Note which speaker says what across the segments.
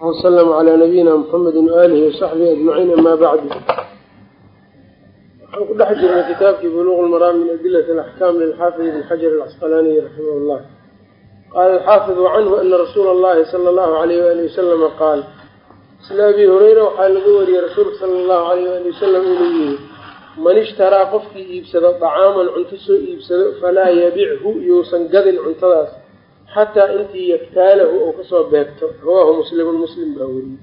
Speaker 1: wslm clى nabiyina mxamedi waalihi wasaxbihi ajmaciin ama bacdu waxaan ku dhex jirnay kitaabkii buluq lmaraam min adilat alaxkam lilxaafid ibn xajar alcasqalaaniy raximah llah qaala alxaafid wacanhu ana rasuula allahi sala allahu alayh wali wasalama qaal isla abi hureyra waxaa laga wariyey rasuulka sala allahu alayh wali wasalam inuu yihi man ishtaraa qofkii iibsado dacaaman cunto soo iibsado falaa yabichu yousan gadin cuntadaas xataa intii yaktaalahu ou ka soo beegto rawaahu muslimun muslim baa weriyey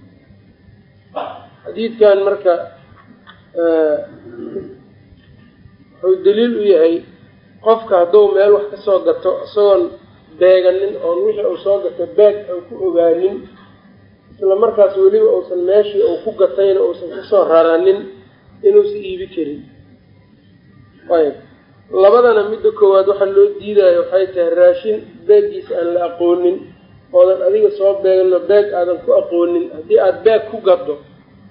Speaker 1: xadiidkan marka wuxuu daliil u yahay qofka hadduu meel wax ka soo gato isagoon beeganin oon wixii uu soo gato beeg aan ku ogaanin isla markaas weliba uusan meeshii uu ku gatayna uusan ka soo raranin inuusa iibi karin. Ayb labadana midda koowaad waxaa loo diidayo waxay tahay raashin beeggiisa aan la aqoonin oodan adiga soo beegno beeg aadan ku aqoonin. Haddii aada beeg ku gaddo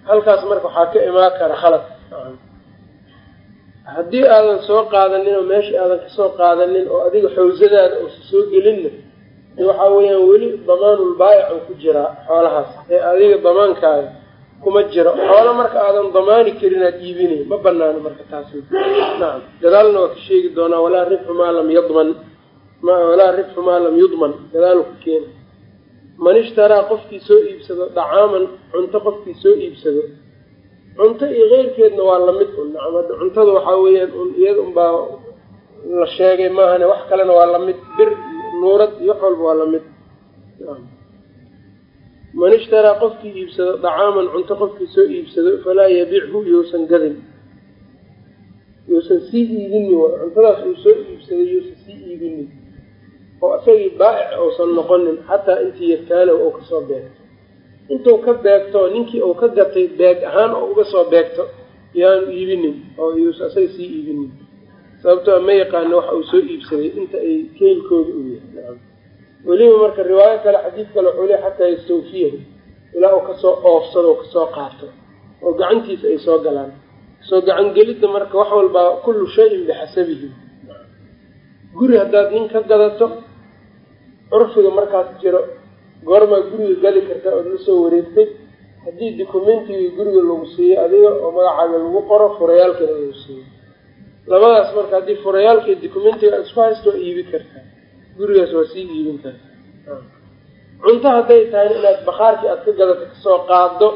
Speaker 1: halkaas marka waxaa ka imaan kara khalad. Haddii aadan soo qaadanin oo meeshii aadan ka soo qaadanin oo adiga xawsadaada uusa soo gelinna waxaa weeyaan weli damaanul baayic uu ku jiraa xoolahaas. Ee adiga damaankaaga kuma jiro. Xoolo marka aadan damaani karin aad iibinay ma banaano marka taas nacam gadaalna waa ka sheegi doonaa walaa ribxu maa lam yadman walaa ribxu maa lam yudman. Gadaalu ka keena. Man ishtaraa qofkii soo iibsado dacaaman cunto qofkii soo iibsado. Cunto iyo keyrkeedna waa la mid un. Nacam hadda cuntada waxaa weeyaan un iyada unbaa la sheegay maahane wax kalena waa la mid bir nuurad iyo wax walba waa la mid man ishtaraa qofkii iibsado dacaaman cunto qofkii soo iibsado falaa yabichu yousan gadin. Yousan sii iibinin cuntadaas uu soo iibsaday yousan sii iibinin oo isagii baa'ic uusan noqonin xataa intii yataalow ou ka soo beegto. Intuu ka beegto ninkii uu ka gatay beeg ahaan oo uga soo beegto yaanu iibinin oo yuusan isaga sii iibinin sababtoo ma yaqaano waxa uu soo iibsaday inta ay keelkooda u yahay weliba marka riwaayo kale xadiid kale wuxuu leey xataa yastawfiyahu ilaa uu ka soo oofsado o ka soo qaato oo gacantiisa ay soo galaan. Soo gacan gelidda marka wax walbaa kullu shayin bixasabihi guri haddaad nin ka gadato curfiga markaas jiro goormaa guriga gadi karta ood la soo wareegtay. Haddii documentigii guriga lagu siiyo adiga oo magacaaga lagu qoro furayaalkana lagu siiyo. Labadaas marka haddii furayaalka iyo documentiga aad isku haysto iibi kartaa gurigaas waa sii iibin karta. Cunto hadday tahay inaad bakhaarkii aad ka gadato ka soo qaado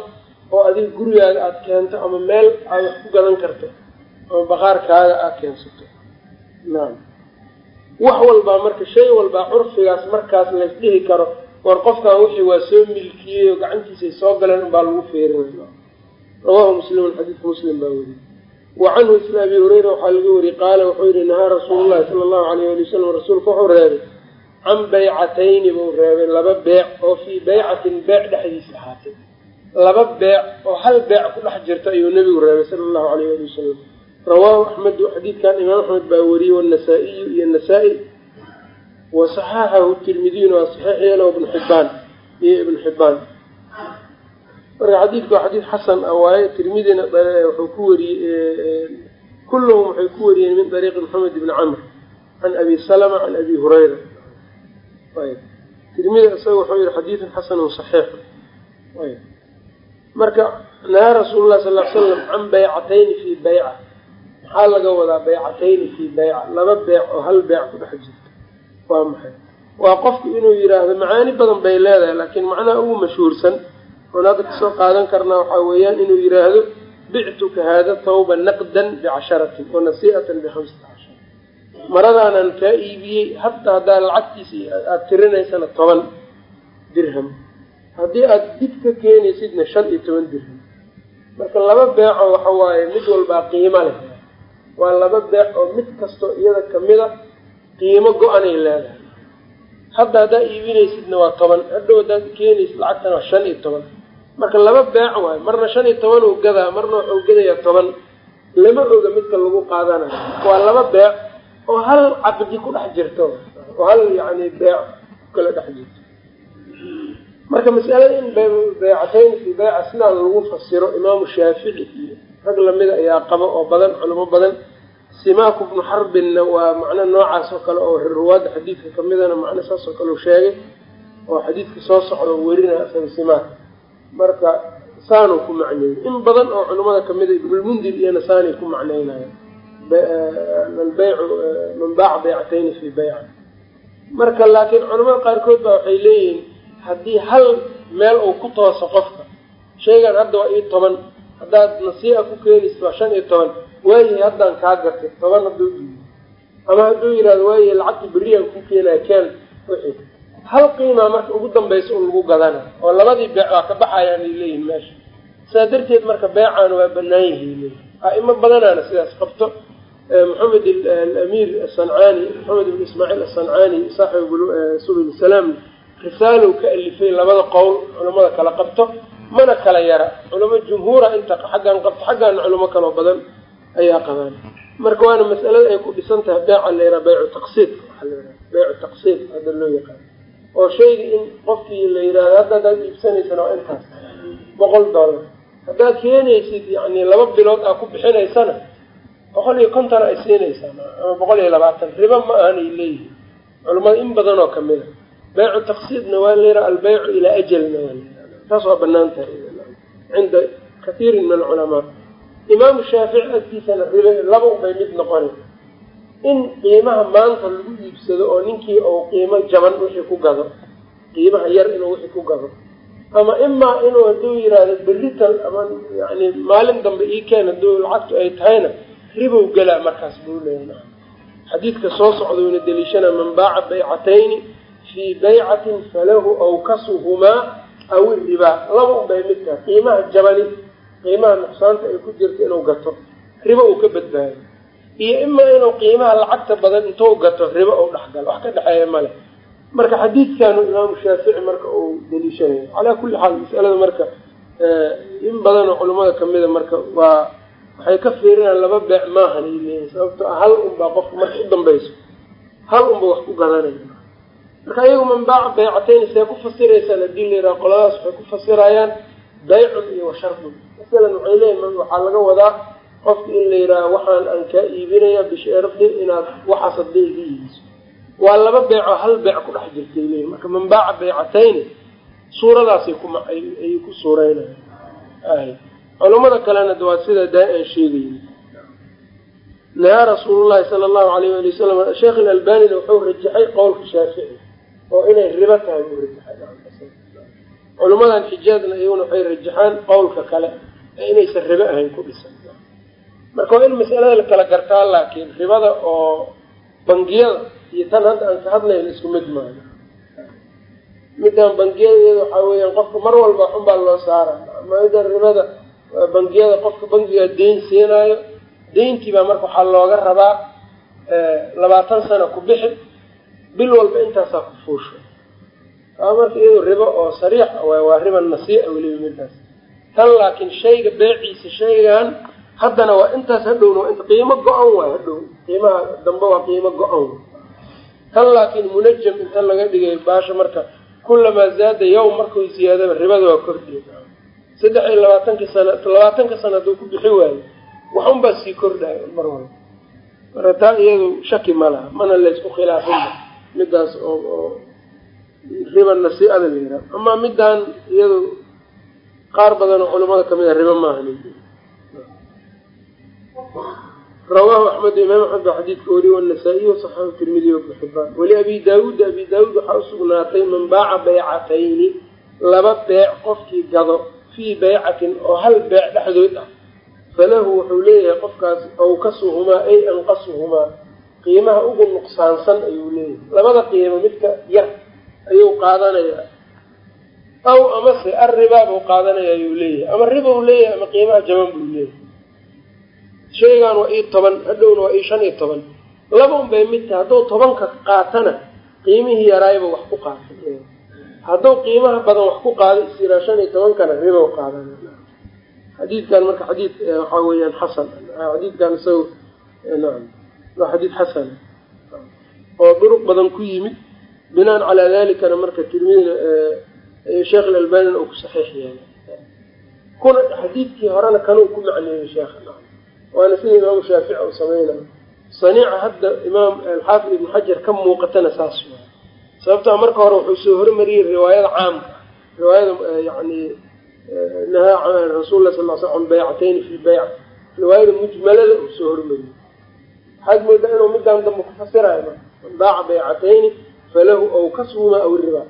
Speaker 1: oo adiga gurigaaga aada keento ama meel aad wax ku gadan karto ama bakhaarkaaga aada keensato. Naam. Wax walbaa marka shay walbaa curfigaas markaas laysdhihi karo war qofkan wixii waa soo milkiyey oo gacantiisay soo galeen unbaa lagu feerinaya rawaahu muslimun xadiidka muslim baa weriyey wa canhu isla abi hureyra waxaa laga wariyey qaala wuxuu yihi nahaa rasuulu llahi sala allahu alayh ali wasalam rasuulka wuxuu reebay can baycatayni buu reebay laba beec oo fii baycatin beec dhexdiisa ahaatay. Laba beec oo hal beec ku dhex jirta ayuu nebigu reebay sala allahu alayh ali wasalam rawaahu axmedu xadiidkan imaam axmed baa wariyey wanasaa-iyu iyo nasaa-i wa saxaxahu tirmidiyuna waa saxiix yeelo ibnu xibbaan iyo ibnu xibbaan marka xadiidka waa xadiid xasan ah waaye tirmidina wuxuu ku wariyey kulluhum waxay ku wariyeen min dariiqi maxamed ibni camr can abi salama can abi hurayra. Tirmidi isaga wuxuu yihi xadiidun xasanun saxiix. Marka nahaa rasuulu lah sal l slam can baycatayni fii bayca. Maxaa laga wadaa baycatayni fii bayca? Laba beec oo hal beec ku dhex jirta. Waa maxay? Waa qofku inuu yidhaahdo macaani badan bay leedahay laakiin macnaha ugu mashhuursan oon hadda ka soo qaadan karnaa waxaa weeyaan inuu yidhaahdo bictuka haada tawba naqdan bicasharatin wa nasii'atan bikhamsata cashar maradaanan kaa iibiyey hataa haddaa lacagtiisa aada tirinaysana toban dirham. Haddii aada dib ka keenaysidna shan iyo toban dirham. Marka laba beeco waxa waaye mid walbaa qiimo leh. Waa laba beec oo mid kastoo iyada kamida qiimo go-anay leedahay. Hadda haddaa iibinaysidna waa toban hadhow haddaad keenaysid lacagtana waa shan iyo toban marka laba beec waayo marna shan iyo toban uu gadaa marna waxuu gadayaa toban. Lama oga midka lagu qaadanayo waa laba beec oo hal caqdi ku dhex jirto. Oo hal yacni beec kala dhex jirto. Marka masalada in baycatayn fii bayca sidaa lagu fasiro imaamu shaafici iyo rag lamida ayaa qabo oo badan culamo badan. Simaaku bnu xarbinna waa macno noocaas oo kale oo ruwaadda xadiidka kamidana macno saas oo kale u sheegay oo xadiidka soo socda oo werina isaga simaak marka saanuu ku macneeyey in badan oo culimmada kamida ibnulmundir iyona saanay ku macneynaya albeycu man baaca baycatayni fii bayca marka laakiin culamada qaarkood baa waxay leeyihiin haddii hal meel uu ku tooso qofka shaygan hadda waa ii toban haddaad nasii'a ku keenaysa waa shan iyo toban waayahay haddaan kaa gatay toban hadduu dhiiyo ama hadduu yihahdo waayahay lacagta beriyaan ku keenaya keen wixii hal qiimaa marka ugu dambaysa un lagu gadana oo labadii beec waa ka baxayaan ay leeyihiin meesha. Sidaa darteed marka beecaana waa banaan leeyihiin a'imo badanaana sidaas qabto. Maxamed alamiir asancaani maxamed ibn ismaaciil asancaani saaxibu subul salaam risaalow ka alifay labada qowl culamada kala qabto mana kala yara. Culamo jumhuura inta xaggan qabto xaggaana culamo kaloo badan ayaa qabaan. Marka waana mas'alada ay ku dhisan tahay beeca la yaraa baycu taqsiid. Baycu taqsiid hadda loo yaqaan oo shayga in qofkii la yidhahdo hadda haddaad iibsanaysana waa intaas. Boqol dollar. Haddaad keenaysid yani laba bilood aa ku bixinaysana boqol iyo konton ay siinaysaa ama boqol iyo labaatan. Riba ma aanay leeyihiin culamada in badan oo kamida baycu taqsiidna waa la yaraa albeycu ilaa ajalna waa la yaraa taas waa bannaan tahay. Cinda kathiirin min alculamaa. Imaamu shaafici agtiisana riba laba unbay mid noqona in qiimaha maanta lagu iibsado oo ninkii uu qiimo jaban wixii ku gado qiimaha yar inuu wixii ku gado ama imaa inuu hadduu yihahdo berital ama yani maalin dambe ii keen hadduu lacagtu ay tahayna ribow gelaa markaas buu leeyahay. Xadiidka soo socdayna daliishana man baaca baycatayni fii baycatin falahu awkasuhumaa aw iribaa laba un bay mid tahay qiimaha jabani qiimaha nuqsaanta ay ku jirta inuu gato ribo uu ka badbaado iyo imaa inuu qiimaha lacagta badan intuu gato ribo uu dhexgalo wax ka dhexeeya male marka xadiidkanu imaamu shaafici marka uu daliishanayo calaa kulli xaal masalada marka in badanoo culimmada kamida marka waa waxay ka fiirinaan laba beec maahan leeyihiin sababto ah hal unbaa qofka marka u dambayso. Hal unba wax ku gadanaya marka iyagu man baaca baycatayn see ku fasiraysaan haddii la yidhaha qoladaas waxay ku fasirayaan baycun iyo washardun masalan waxay leeyihiin waxaa laga wadaa qofka in la yidhaaha waxaan aan kaa iibinaya bishardi inaad waxaas hadda iga iibiso waa laba beecoo hal beec ku dhex jirtay leeyihiin marka man baaca baycatayni suuradaasay kuayay ku suureynayan ay. Culamada kalena waa sida daa aan sheegayn nahaa rasuulu llahi sala allahu alayh ali wasalam sheekh ilalbanina wuxuu rajaxay qowlka shaafici oo inay ribo tahay buu rajaxay culamadan xijaazna iyaguna waxay rajaxaan qowlka kale ee inaysan ribo ahayn ku dhisan marka waa in masalada la kala gartaa laakiin ribada oo bangiyada iyo tan hadda aan ka hadlayno isku mid maayo. Midaan bangiyada iyada waxaa weeyaan qofka mar walba xun baa loo saara midan ribada bangiyada qofka bangigaa deyn siinaayo deyntii baa marka waxaa looga rabaa labaatan sano ku bixi bil walba intaasaa ku fuusho. Taa marka iyado ribo oo sariix waa riba nasiica weliba midaas tan laakiin shayga beeciisa shaygan haddana waa intaas hadhowna inta qiimo go-an waay hadhow qiimaha dambe waa qiimo go-an. Tan laakiin munajam inta laga dhigay baasha marka kulamaa zaada yawm markuu ziyaadaba ribada waa kordhiya. Saddex iyo labaatankii sana labaatanka sana hadduu ku bixi waayo waxunbaa sii kordhayo mar walba. Marka taa iyadu shaki ma laha mana laysku khilaafinba midaas oo oo riba nasiicada la yihaaha amaa midaan iyadu qaar badan oo culamada ka mid a ribo maaha rawaahu axmed imaam axmed baa xadiidka weriye wanasaa-iy wasaxaxu tirmidiy wabnu xibaan weli abi daawuud abi daawuud waxaa usugnaatay man baaca baycatayni laba beec qofkii gado fii baycatin oo hal beec dhexdood ah. Falahu wuxuu leeyahay qofkaas awkasuhumaa ay anqasuhumaa. Qiimaha ugu nuqsaansan ayuu leeyahay. Labada qiimo midka yar ayuu qaadanayaa. Aw amase arribaa buu qaadanaya ayuu leeyahay. Ama ribau leeyahay ama qiimaha jaban buu leeyahay shaygan waa ii toban hadhowna waa ii shan iyo toban. Laba un bay mid tahay hadduu tobanka qaatana qiimihii yaraayba wax ku qaatay hadduu qiimaha badan wax ku qaaday isiraa shan iyo tobankana ribow qaadana xadiidkan marka xadiid waxaa weeyaan xasan. Xadiidkan isaga nacam. Waa xadiid xasan. Oo duruq badan ku yimid. Binaan calaa dalikana marka tirmidina sheekh ilalbanina uu ku saxiix yeelay. Kuna xadiidkii horena kanuu ku macneeyey sheekha waana sida imaamu shaafici uu sameynayo saniica hadda imaam alxaafid ibnu xajar ka muuqatana saas waay sababtaa marka hore wuxuu soo hormariyey riwaayada caamka riwaayada yani nahaa rasuul lah sal l sl an baycatayni fi lbayc riwaayada mujmalada uu soo hormariyey. Waxaad moodaa inuu midaan dambe ku fasirayo marka man baaca baycatayni falahu aw kashuma aw iribaa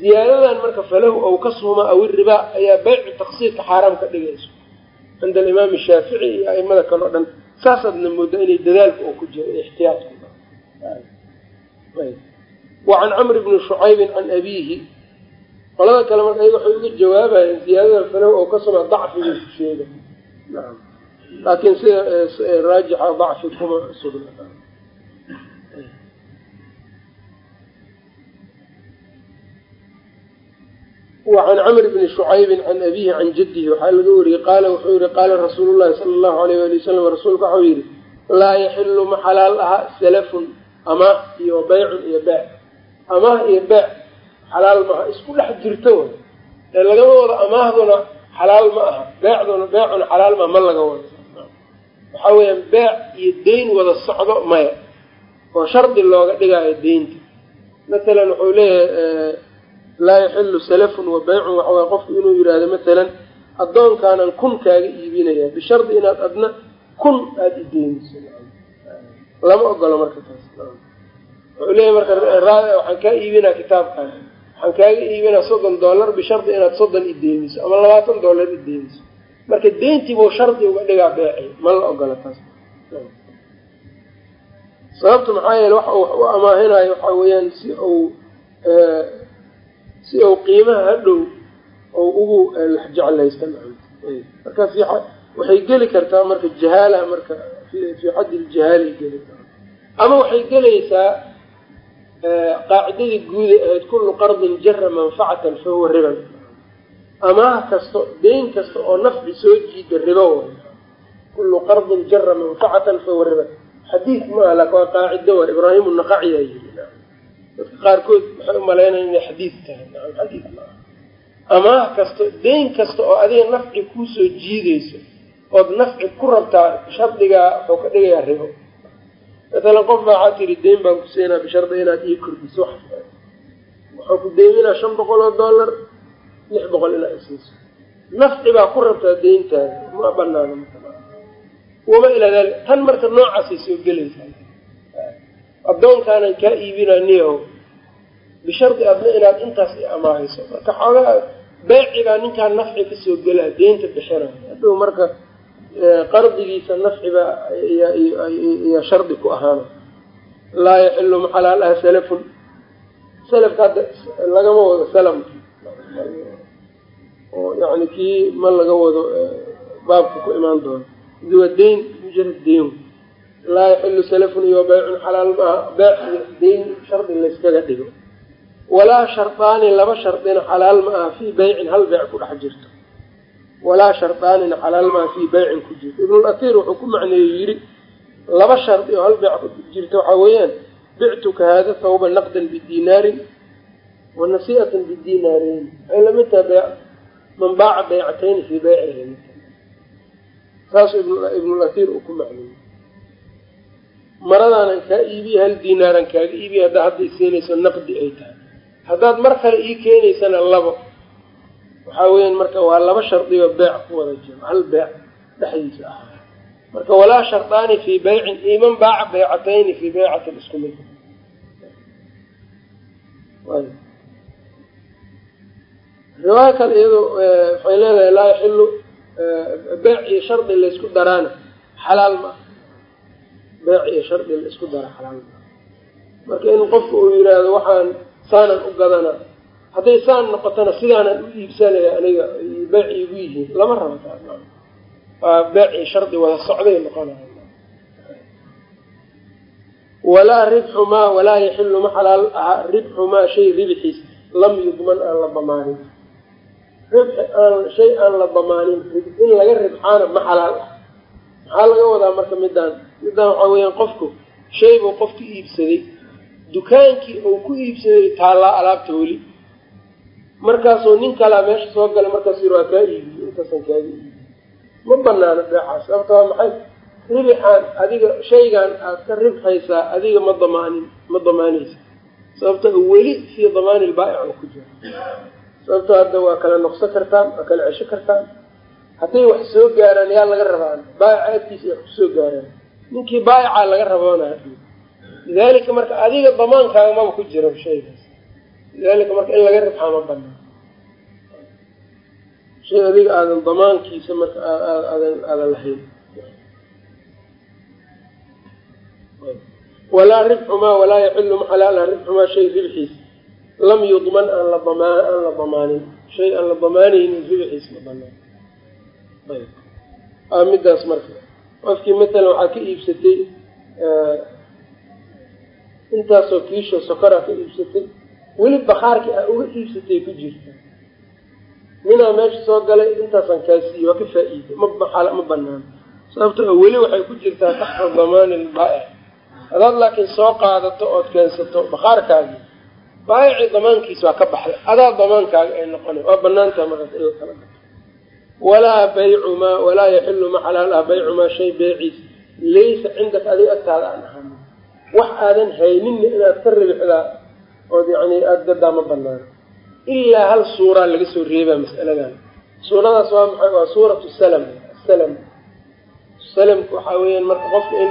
Speaker 1: ziyaadadan marka falahu aw kashuma aw iribaa ayaa baycu taqsiidka xaaraam ka dhigayso cinda alimaam shaafici iyo aimada kale o dhan saasaadna moodaa inay dadaalka oo ku jiro ixtiyaadku wacan camr bni shucaybin can abiihi qolada kale marka ayaga waxay uga jawaabayeen ziyaadada falow oo ka suma dacfiga sheega laakiin sida raajixa dacfi kuma sugna wacan camr bni shucaybin can abiihi can jaddihi. Waxaa laga wariyey qaala wuxuu yihi qaala rasuulu llahi sala allahu alayh wali wasalam rasuulka waxau yihi laa yaxilu ma xalaal aha salafun amaah iyo baycun iyo beec amaah iyo beec xalaal maaha isku dhex jirto way. Ee lagama wado amaahduna xalaal ma aha beecduna beecuna xalaal maa ma laga wado. Waxaa weeyaan beec iyo deyn wada socdo maya oo shardi looga dhigaayo deynta. Matalan wuxuu leeyahay laa yaxilu salafun wa baycun waxa waye qofku inuu yidhaahdo matalan addoonkaanan kun kaaga iibinaya bishardi inaad adna kun aada ideyniso lama ogolo marka taas. Wuxuu leeyahy marka waxaan kaa iibinaa kitaabkan waxaan kaaga iibinaa soddon dollar bishardi inaad soddon ideyniso ama labaatan dollar ideyniso marka deyntiibuu shardi uga dhigaa beeci ma la ogola taas. Sababta maxaa yeele waxa wax u amaahinayo waxaa weeyaan si uu si uu qiimaha hadhow ou ugu jeclaysta markaas waxay geli kartaa marka jahaala marka fii xaddi ljahaala geli kartaa. Ama waxay gelaysaa qaacidadii guuday ahayd kullu qardin jara manfacatan fahuwa riban amaah kasto deyn kasta oo nafci soo jiida ribo way. Kullu qardin jara manfacatan fahuwa riban xadiid maaha laakin waa qaacido waa ibraahim naqaciyaa yiri dadka qaarkood waxay u malaynaya inay xadiid tahay xadiid maaha amaah kasto deyn kasta oo adiga nafci kuusoo jiideyso ood nafci ku rabtaa shardigaa wuxuu ka dhigayaa ribo. Matalan qof baa waxaa tiri deyn baan ku siinaa bishardi inaad ii kordhiso wax waxaan ku deyminaa shan boqol oo dollar lix boqol inaad isiiso nafci baa ku rabtaa deyntaada ma banaano wama ilaa dalik tan marka noocaasay soo gelaysaa addoonkaanan kaa iibinaa niyahow bishardi adna inaad intaas i amaahayso. Marka xoogaa beecigaa ninkaan nafci ka soo gelaa deynta bixina. Hadhow marka qardigiisa nafciba iyo shardi ku ahaana laa yaxilu maxalaal ah salafun. Salafka hadda lagama wado salamki oo yani kii ma laga wado baabka ku imaan doono. Duwa deyn mujarad deyn laa yaxilu salafun iyo baycun xalaal maaha. Beec iyo deyn shardi layskaga dhigo. Walaa shardaani laba shardina xalaal ma aha fii beycin hal beec ku dhex jirto. Walaa shardaanina xalaal maa fii beycin ku jirto. Ibnulatiir wuxuu ku macneeyey yidhi laba shardi oo hal beec ku jirta waxaa weeyaan bictuka haada thawba naqdan bidinaarin wa nasii'atan bidinaarayn waxay la mid tahay bee man baaca beycatayni fii beycihi saasuu ibnulatiir uu ku macneeyey maradaanan kaa iibiya hal dinaaran kaaga iibiya haddaa hadda isiinayso naqdi ay tahay. Haddaad mar kale ii keenaysana labo waxaa weeyaan marka waa laba shardiba beec ku wada jiro hal beec dhexdiisa ah. Marka walaa shardaani fii beycin iman baaca beycatayni fii beycatin isku mid. Riwaayo kale iyado waxay leedahay laa yaxilu beec iyo shardi laysku daraana xalaal ma beec iyo shardi la isku dara xalaal. Ma marka in qofka uu yidhaahdo waxaan saanan u gadanaa hadday saan noqotona sidaanaan u iibsanaya aniga beec iigu yihiin lama rabo waa beec iyo shardi wada socday noqonaya. Walaa ribxu maa walaa yaxilu ma xalaal aha ribxu maa shay ribxiis lam yudman aan la damaanin ribxi aan shay aan la damaanin in laga ribxaana ma xalaal ah. Maxaa laga wadaa marka midaan midaan waxaa weeyaan qofku shay buu qofku iibsaday dukaankii uu ku iibsaday taallaa alaabta weli. Markaasuu nin kalaa meesha soo gala markaas yiri waa kaa iibiye intaasan kaaga iibiye ma banaano beecaas sababta waa maxay? Ribixaan adiga shaygan aad ka ribxaysaa adiga ma damaanin ma damaanaysa. Sababta weli fii damaani lbaa'ic oo ku jira. Sababtoo hadda waa kala noqson kartaan waa kala cesho kartaan. Hadday wax soo gaaraan yaa laga rabaa baayica agtiisa ay wax ku soo gaaraan ninkii baayicaa laga raboona. Lidaalika marka adiga damaankaaga maba ku jiro shaygaas. Lidaalika marka in laga ribxaa ma banaan shay adiga aadan damaankiisa marka aadan lahayn. Walaa ribxumaa walaa yaxilu maxalaala ribxumaa shay ribxiisa lam yudman aan la damaa aan la damaanin. Shay aan la damaanaynin ribxiis ma banaan ayb. A midaas marka qofkii matalan waxaa ka iibsatay intaasoo kiisho sokoraa ka iibsatay weli bakaarkii aa uga iibsatay ku jirta. Ninaa meesha soo galay intaasaan kaasiiye waa ka faa-iiday ma ma banaan sababto weli waxay ku jirtaa taxta damaani lbaa'ic hadaad laakiin soo qaadato ood keensato bakaarkaagii baayicii damaankiisa waa ka baxday. Adaa damaankaaga ay noqona waa banaantaha markaas in la kala gato walaa baycu maa walaa yaxilu ma xalaal ah baycu maa shay beeciis. Laysa cindaka adiga agtaada aan ahaanin wax aadan hayninna inaad ka ribixdaa ood yani aada gadaa ma banaano ilaa hal suuraa laga soo reebaa mas'aladan. Suuradaas waa maxay? Waa suuratu salam. Salam. Salamku waxaa weeyaan marka qofka in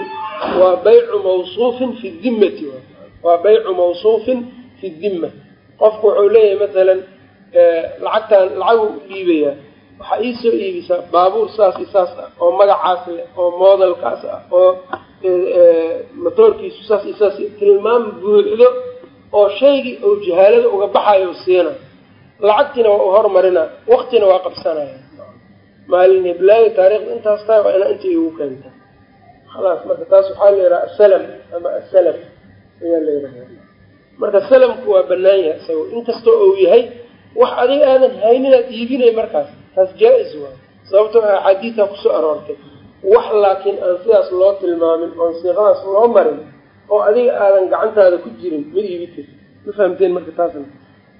Speaker 1: waa baycu mawsuufin fi dimmati. Waa baycu mawsuufin fi dimma. Qofku wuxuu leeyahay masalan lacagtaan lacagu dhiibayaa waxaa iisoo iibisaa baabuur saas saas ah oo magacaas leh oo moodalkaas ah oo matoorkiisu saas i saas tilmaam buuxdo oo shaygii ou jahaalada uga baxayo siina. Lacagtiina waa u hormarina waktina waa qabsanaya. Maalin heblaayo taarikhda intaas tahay waa inaa inta igu keenta khalaas marka taas waxaa la yidhaha asalam ama asalaf ayaa la yidhaha. Marka salamku waa banaan yahay isago inkastoo uu yahay wax adiga aadan hayninaad iibinay markaas. Taas jaa-is waay sababtoo axaadiidta ku soo aroortay wax laakiin aan sidaas loo tilmaamin oon siiqadaas loo marin oo adiga aadan gacantaada ku jirin ma iibi ma fahamteen marka taasna?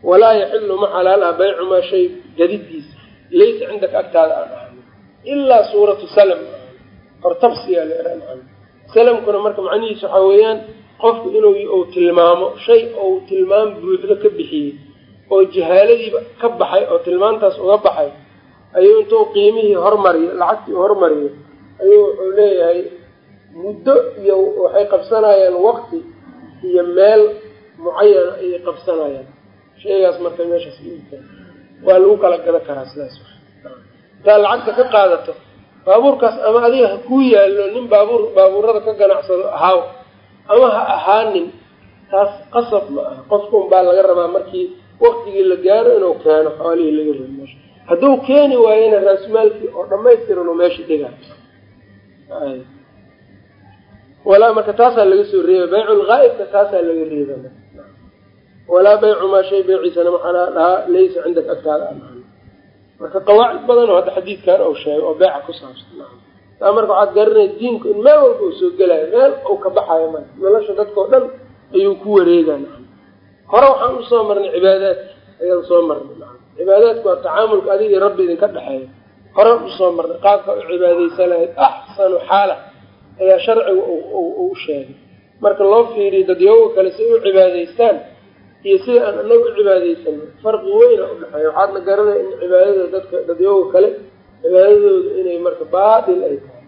Speaker 1: Walaa yaxilu ma xalaal ah baycu maa shay gadidiisa laysa cindaka agtaada aan ahanin ilaa suuratu salam. Hortabsiyaa la ihaa salamkuna marka macnihiisa waxaa weeyaan qofku inuu uu tilmaamo shay ou tilmaam buuxdo ka bixiyey oo jahaaladiiba ka baxay oo tilmaantaas uga baxay ayuu intuu qiimihii hormariyo lacagtii hormariyo ayuu wuxuu leeyahay muddo iyo waxay qabsanayaan waqti iyo meel mucayana ayay qabsanayaan. Shaygaas marka meeshaas iibka waa lagu kala gada karaa sidaas. Intaad lacagta ka qaadato baabuurkaas ama adiga ha kuu yaallo nin baabuur baabuurada ka ganacsado ahaaw ama ha ahaanin taas qasab ma aha. Qofka un baa laga rabaa markii waktigii la gaaro inuu keeno xoolihii laga reebo meesha hadduu keeni waayena raasmaalkii oo dhamaystiran oo meesha dhiga walaa marka taasaa laga soo reeba bayculghaa'ibka taasaa laga reeba walaa baycu maa shay beeciisana maxaa dhahaa laysa cindaka agtaada ahan marka qawaacid badan oo hadda xadiidkan uu sheegay oo beeca ku saabsan. Taa marka waxaad garanaya diinku in meel walba uu soo gelayo meel uu ka baxayo ma nolosha dadkao dhan ayuu ku wareegaa hore waxaan u soo marnay cibaadaadka ayaan soo marnay cibaadaadku waa tacaamulka adigii rabbi idinka dhexeeya horaan u soo marnay qaabka u cibaadaysan lahayd axsanu xaala ayaa sharciga u sheegay. Marka loo fiiriyo dadyoga kale si u cibaadaystaan iyo sida aan anaga u cibaadaysano farqi weyna udhexeeya waxaadna garanaya in cibaadada dadka dadyoga kale cibaadadooda inay marka baatil ay tahay.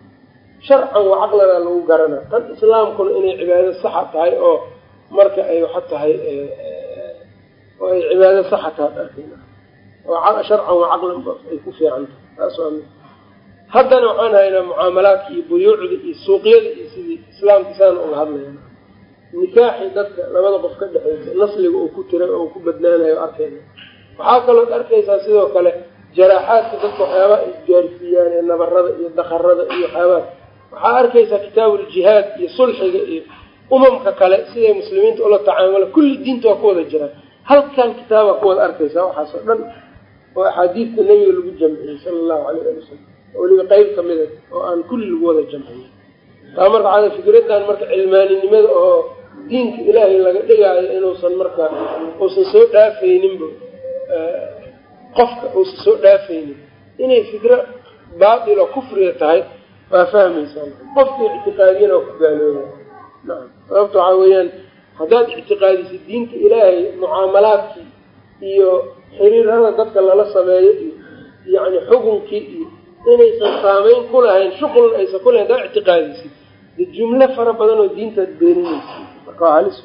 Speaker 1: Sharcan waa caqlanaa lagu garanaa tan islaamkuna inay cibaado saxa tahay oo marka ay waxa tahay oo ay cibaado saxa tahay arkayna oo sharcan waa caqlan ay ku fiican tahay. Taas waa mid haddana waxaan haynaa mucaamalaadka iyo buyuucda iyo suuqyada iyo sidii islaamka saan uga hadlayna. Nikaaxii dadka labada qof ka dhexeysa nasliga uu ku tiray oo ku badnaanayo arkayna. Waxaa kalood arkaysaa sidoo kale jaraaxaadka dadka waxyaabaha ay gaarsiiyaan ee nabarada iyo dakarada iyo waxyaabaha. Waxaa arkaysaa kitaabuuljihaad iyo sulxiga iyo umamka kale siday muslimiinta ula tacaamula kulli diinta waa ku wada jiraan. Halkan kitaabaa ku wada arkaysaa waxaas oo dhan oo axaadiidta nebiga lagu jamciyey sala allahu alayh ali wasalam weliba qeyb kamida oo aan kulli lagu wada jamciyey. Taa marka waxaa fikradan marka cilmaaninimada oo diinka ilaahay laga dhigaayo inuusan marka uusan soo dhaafayninba qofka uusan soo dhaafaynin. Inay fikro baatil oo kufriga tahay waa fahmaysaa. Qofkii ictiqaadiyana oo ku gaalooba nacam sababta waxaa weeyaan haddaad ictiqaadisid diinta ilaahay mucaamalaadkii iyo xiriirada dadka lala sameeyo iyo yani xukunkii iyo inaysan saameyn ku lahayn shuquln aysan ku lahayn daa ictiqaadisid de jumlo fara badan oo diintaad beeninaysa marka waa halis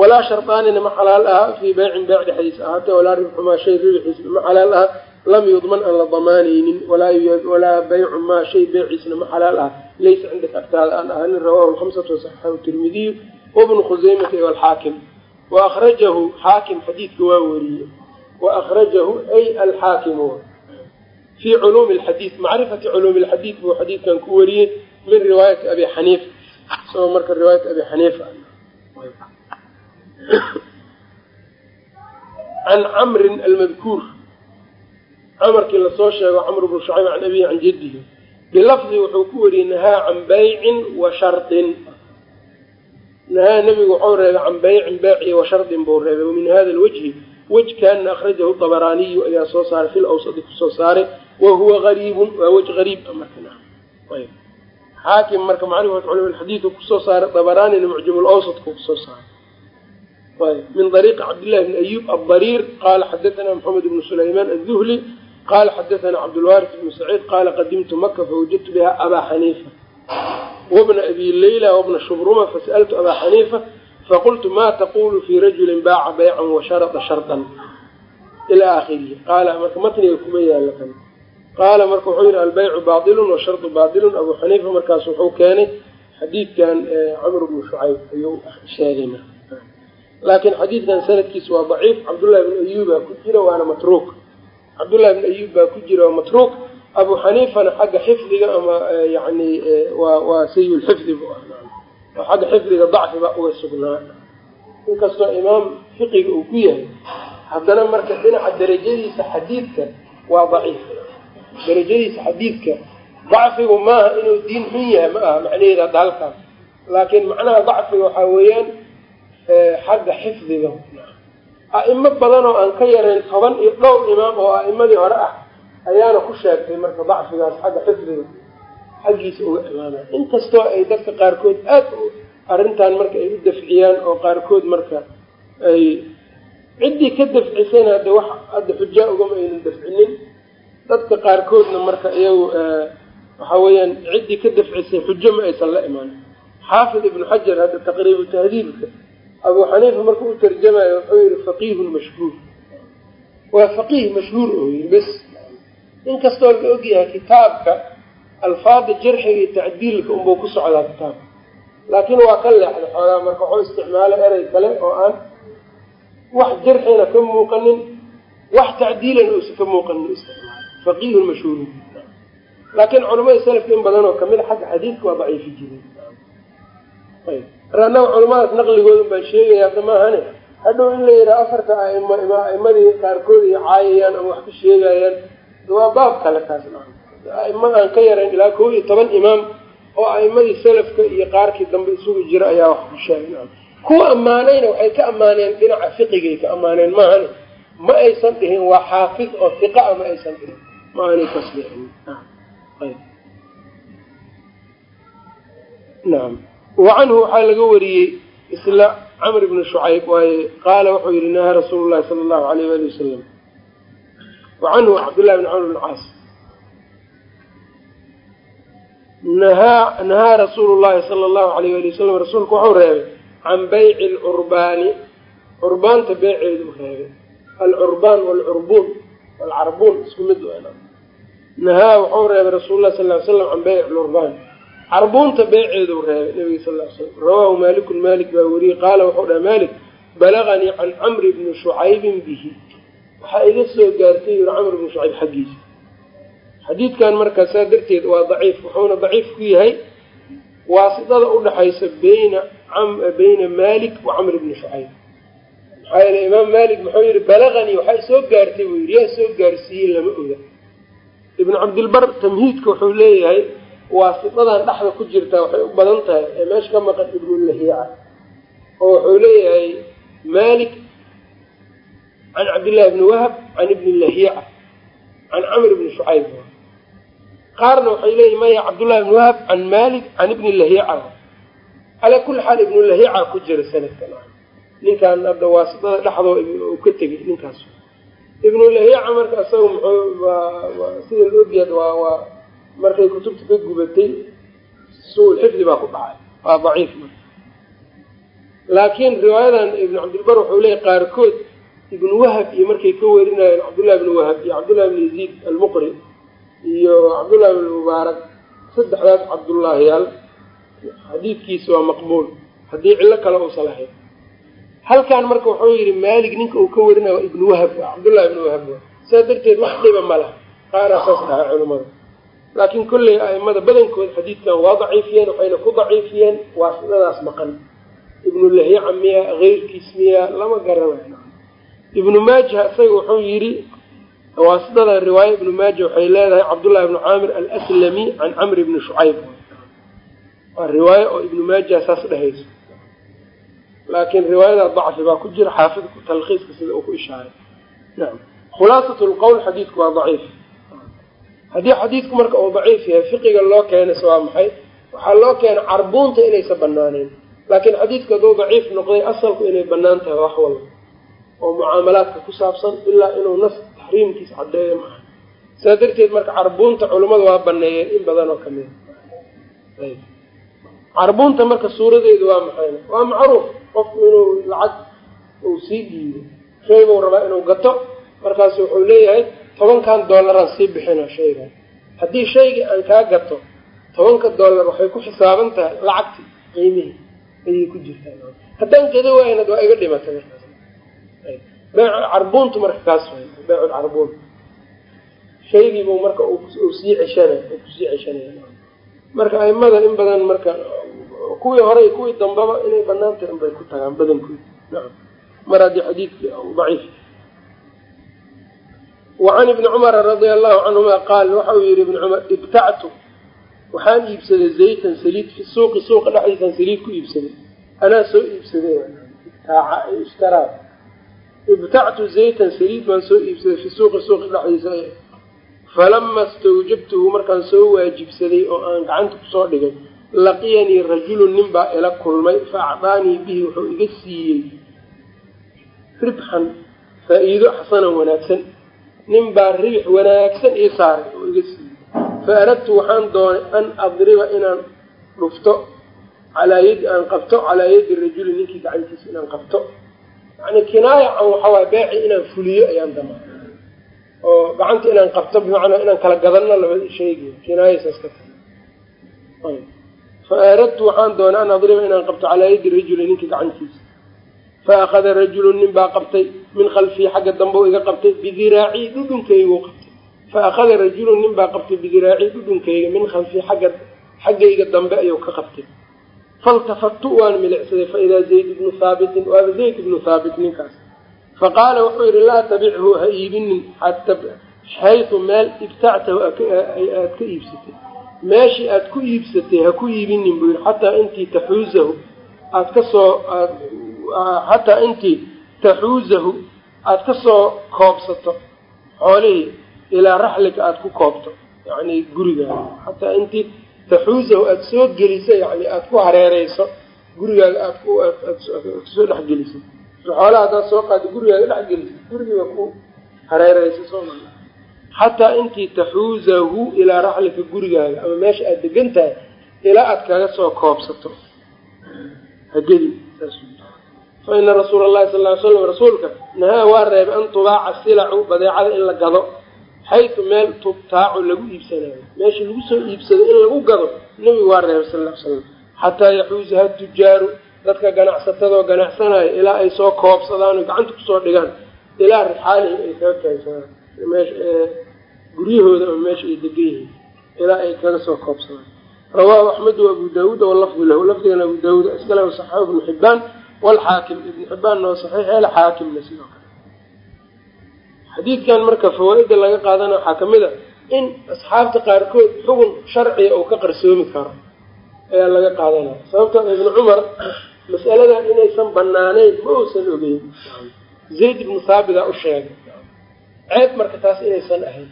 Speaker 1: walaa shardaanina ma xalaal aha fii beycin beyc dhexdiisa ahaatee walaa ribxu maa shay ribixiisna ma xalaal aha lam yudman aan la damaanaynin walaa baycu maa shay beyciisna ma xalaal aha laysa cindaka agtaada aan ahanin rawahu lhamsatu wasaxaxahu tirmidiyu wabnu khuseymata walxaakim wa akhrajahu xaakim xadiidka waa weriye wa akhrajahu ay alxaakimu fii culuumi lxadiid macrifati culuumi lxadiid buu xadiidkan ku wariyey min riwaayati abi xaniifa isagoo marka riwaayati abi xaniifa can camrin almadkuur camarkii la soo sheego camr bnu shucayb can abihi can jaddihi. Bilafdi wuxuu ku wariyey nahaa can baycin wa shardin. Nahaa nebigu waxau reebay can baycin beyc iyo wa shardin buu reebay. Wamin hada lwajhi wejkaana akhrajahu dabaraaniyu ayaa soo saaray fi lawsadi ku soo saaray. Wa huwa gariibun waa wej gariib marxaakim marka macrifat culum xadiidu ku soo saaray dabaraanina mucjamulawsadku ku soo saaray. Min ariiqi cabdillahi bni ayub adariir qaala xadathana maxamed bnu sulaymaan aduhli qaala xadathana cabdulwaris bnu saciid qaala qadimtu maka fawajadtu biha abaa xaniifa wabna abi leyla wabna shubruma fasa'altu abaa xaniifa faqultu ma taqulu fi rajulin baaca baycan washarada shardan ilaa akhirihi qaala marka matniga kuma yaalla kan qaala marka wuxuu yihi albaycu baailun washardu baailun abu xaniifa markaas wuxuu keenay xadiidkan camr bnu shucayb ayuu sheegay laakiin xadiidkan sanadkiisa waa daciif cabdullahi bn ayub baa ku jira waana matruuk cabdullahi bn ayub baa ku jira waa matruuk. Abu xaniifana xagga xifdiga ama yani waa waa sayulxifdi bu oo xagga xifdiga dacfiba uga sugnaa. Inkastoo imaam fiqiga uu ku yahay haddana marka dhinaca darajadiisa xadiidka waa daciif. Darajadiisa xadiidka dacfigu maaha inuu diin xun yahay ma aha macnaheeda hadda halkaas. Laakiin macnaha dacfiga waxaa weeyaan xagga xifdiga a'imo badan oo aan ka yarayn toban iyo dhowr imaam oo a'imadii hore ah ayaana ku sheegtay marka dacfigaas xagga xifdiga xaggiisa uga imaanaya. Inkastoo ay dadka qaarkood aad arrintan marka ay u dafciyaan oo qaarkood marka ay ciddii ka dafcisayna hadda wax hadda xujaa ugama aynan dafcinin dadka qaarkoodna marka iyagu waxa weeyaan ciddii ka dafcisay xujo ma aysan la imaanin xaafid ibnu xajar hadda taqriibu tahdiibka abu xaniifa marka u tarjamayo wuxuu yihi faqiihun mashhuur. Waa faqiih mashhuur oo yii bes inkastoo la ogyahay kitaabka alfaada jarxiga iyo tacdiilka unbuu ku socdaa kitaabka laakiin waa ka leexda xoogaa marka wuxuu isticmaalay erey kale oo aan wax jarxina ka muuqanin wax tacdiilana uusa ka muuqanin isticmaal faqiihun mashhuur. Laakiin culamada salafka in badan oo ka mid a xagga xadiidka waa daciifi jiray annaga culamadaas naqligooda baan sheegaya hadda maahane hadhow in la yidhaha afarta aima a'imadii qaarkood ay caayayaan ama wax ka sheegayaan waa baab kale kaas a'imo aan ka yarayn ilaa kow iyo toban imaam oo a'imadii salafka iyo qaarkii dambe isugu jira ayaa wax ku sheegay kuwa ammaanayna waxay ka ammaaneen dhinaca fiqigay ka ammaaneen maahane ma aysan dhihin waa xaafid oo fiqa a ma aysan dhihin. Ma aanay tasbiixin nacam wacanhu waxaa laga wariyey isla camr bni shucayb waaye qaala wuxuu yihi nahaa rasuulu llahi sala allahu alayh wali wasalam wacanhu cabdullahi bn camr bn caas. Nahaa nahaa rasuulu llahi sala allahu alayh wali wasalam rasuulku wuxuu reebay can bayci alcurbaani curbaanta beeceedu reebay. Alcurbaan walcurbuun walcarbuun isku mid nahaa wuxuu reebay rasuulu lah sal ly slam can bayci alcurbaan carbuunta beeceedu reebay nabiga sal l slam rawaahu maalikun maalik baa weriyey qaala wuxuu dhaha maalik balaganii can camri bni shucaybin bihi. Waxaa iga soo gaartay yuri camr bni shucayb xaggiisa. Xadiidkan markaa saa darteed waa daciif wuxuuna daciif ku yahay waasidada udhaxaysa beyna beyna maalik wa camr bni shucayb. Maxaa yeele imaam maalik muxuu yihi balaganii waxaa soo gaartay buu yidhi yaa soo gaarsiiyey lama oga. Ibnu cabdilbar tamhiidka wuxuu leeyahay waasitadan dhexda ku jirtaa waxay u badan tahay ee meesha ka maqan ibnulahiica oo wuxuu leeyahay malik can cabdillahi bni wahab can ibni lahiica can camr bni shucayb. Qaarna waxay leeyihiin maya cabdullahi bni wahab can malik can ibni lahiica calaa kulli xaal ibnulahiica ku jira sanadkan. Ninkan hadda waasidada dhexdoo uu ka tegay ninkaas. Ibnulahiica marka isaga muxuu sida ogyaad waa waa markay kutubta ka gubatay su'ul xifdi baa ku dhacay. Waa daciif laakiin riwaayadan ibnu cabdilbar wuxuu leeyahy qaarkood ibnu wahab iyo markay ka werinayeen cabdullahi ibnu wahab iyo cabdullahi ibnu yaziid almuqri iyo cabdullahi ibnu mubaarak saddexdaas cabdullaahiyaal xadiidkiisa waa maqbuul. Haddii cillo kale uusa lahayn. Halkan marka wuxuu yidhi maalig ninka uu ka warinayo waa ibnu wahab. Cabdullahi ibnu wahab. Saas darteed wax dhiba ma laha. Qaaraa saas dhahay culimmada laakiin kolley a'imada badankood xadiidkan waa daciifiyeen waxayna ku daciifiyeen. Waasidadaas maqan. Ibnu lahiica miya keyrkiis miya lama garanayo. Ibnu maaja isaga wuxuu yidhi waasidada riwaaya ibnu maaja waxay leedahay cabdullahi ibnu caamir alaslami can camr ibni shucayb. Waa riwaayo oo ibnu maaja saas dhehayso laakiin riwaayada dacfi baa ku jira xaafidku talkhiiska sida uu ku ishaaray. Khulaasat lqowl xadiidku waa daciif haddii xadiidku marka uu daciif yahay fiqiga loo keenayse waa maxay? Waxaa loo keenay carbuunta inaysa banaaneen laakiin xadiidku hadduu daciif noqday asalku inay bannaan tahay wax walba. Oo mucaamalaadka ku saabsan ilaa inuu nas taxriimkiis caddeeyo maaha saa darteed marka carbuunta culimmadu waa baneeyeen in badan oo kamida carbuunta marka suuradeedu waa maxay? Waa macruuf. Qofku inuu lacag uu sii dhiibo shaybuu rabaa inuu gato markaasu wuxuu leeyahay tobankan dollaraan sii bixina shaygan haddii shaygii aan kaa gato tobanka dollar waxay ku xisaaban tahay lacagti qiimihii ayay ku jirtaa. Haddaan gado waynad waa iga beyc carbuuntu marka kaas way. Beyc carbuun. Shaygiibuu marka sii ceshanay uu ku sii ceshanaya marka aimada in badan marka kuwii horey kuwii dambaba inay bannaan tahay inbay ku tagaan badankood. Mar haddii xadiidki daciif wacan ibni cumara radia allahu canhuma qaal waxa uu yihi ibni cumar ibtactu waxaan iibsaday zaytan saliid fi suuqi suuqa dhexdiisaan saliid ku iibsaday anaa soo iibsaday ishtaraa ibtactu zaytan saliid baan soo iibsaday fi suuqi suuqi dhexdiisa falama istawjabtuhu markaan soo waajibsaday oo aan gacanta ku soo dhigay laqiyanii rajulun nin baa ila kulmay fa acdaanii bihi wuxuu iga siiyey ribxan faa-iido xasanan wanaagsan nin baa ribix wanaagsan ii saaray oo iga siiyey. Fa aradtu waxaan doonay an adriba inaan dhufto calaa yadi aan qabto calaa yadi rajuli ninkii gacantiisa inaan qabto. Yani kinaaya can waxawaay beeci inaan fuliyo ayaan damaa oo gacanta inaan qabto bimacnaa inaan kala gadanno labada sheegi kinaayasaas ka fa aradtu waxaan doonay an adriba inaan qabto calaa yadi rajuli ninkii gacantiisa fa akhada rajulun nin baa qabtay min khalfii xagga dambe iga qabtay bidiraacii dhudhunkaygu qabtay fa akhada rajulun nin baa qabtay bidiraacii dhudhunkayga min khalfii xagga xaggayga dambe ayuu ka qabtay faltafadtu waan milicsaday faidaa zayd ibnu haabitin waaba zayd ibnu haabit ninkaas faqaala wuxuu yidhi laa tabichu ha iibinin xaytu meel ibtactahu aad ka iibsatay meeshii aad ku iibsatay ha ku iibinin buu yidhi xataa intii taxuuzahu aad ka soo xataa intii taxuuzahu aad ka soo koobsato xoolihii ilaa raxlika aada ku koobto yani gurigaaga xataa intii taxuuzahu aada soo geliso yani aada ku hareereyso gurigaaga aad ku aadkusoo dhexgeliso xoolaha haddaad soo qaada gurigaaga dhexgeliso gurigiiba ku hareereyso soo maa xataa intii taxuuzahu ilaa raxlika gurigaaga ama meesha aada degan tahay ilaa aad kaga soo koobsato. Hageli fa ina rasuula allahi sal ly slam rasuulka nahaa waa reebay an tubaaca silacu badeecada in la gado xaytu meel tubtaacu lagu iibsanayo meesha lagu soo iibsado in lagu gado nebigu waa reebay sal slam xataa yaxuusaha tujaaru dadka ganacsatadoo ganacsanayo ilaa ay soo koobsadaan oo gacanta ku soo dhigaan ilaa rixaalihim ay kaga keensadaan guryahooda ama meesha ay degan yihiin ilaa ay kaga soo koobsadaan rawaahu axmed wa abu daawuud walafdu lahu lafdigana abu daawuud iskale saxaxu ibnu xibaan walxaakim ibnu xibaan oo saxiix ele xaakimna sidoo kale xadiidkan marka fawaa-ida laga qaadana waxaa ka mid a in asxaabta qaarkood xugun sharciga uu ka qarsoomi karo ayaa laga qaadanaya sababtoo ibnu cumar mas'aladan inaysan banaaneyn ma uusan ogeyn zayd ibnu haabida u sheegay ceeb marka taas inaysan ahayn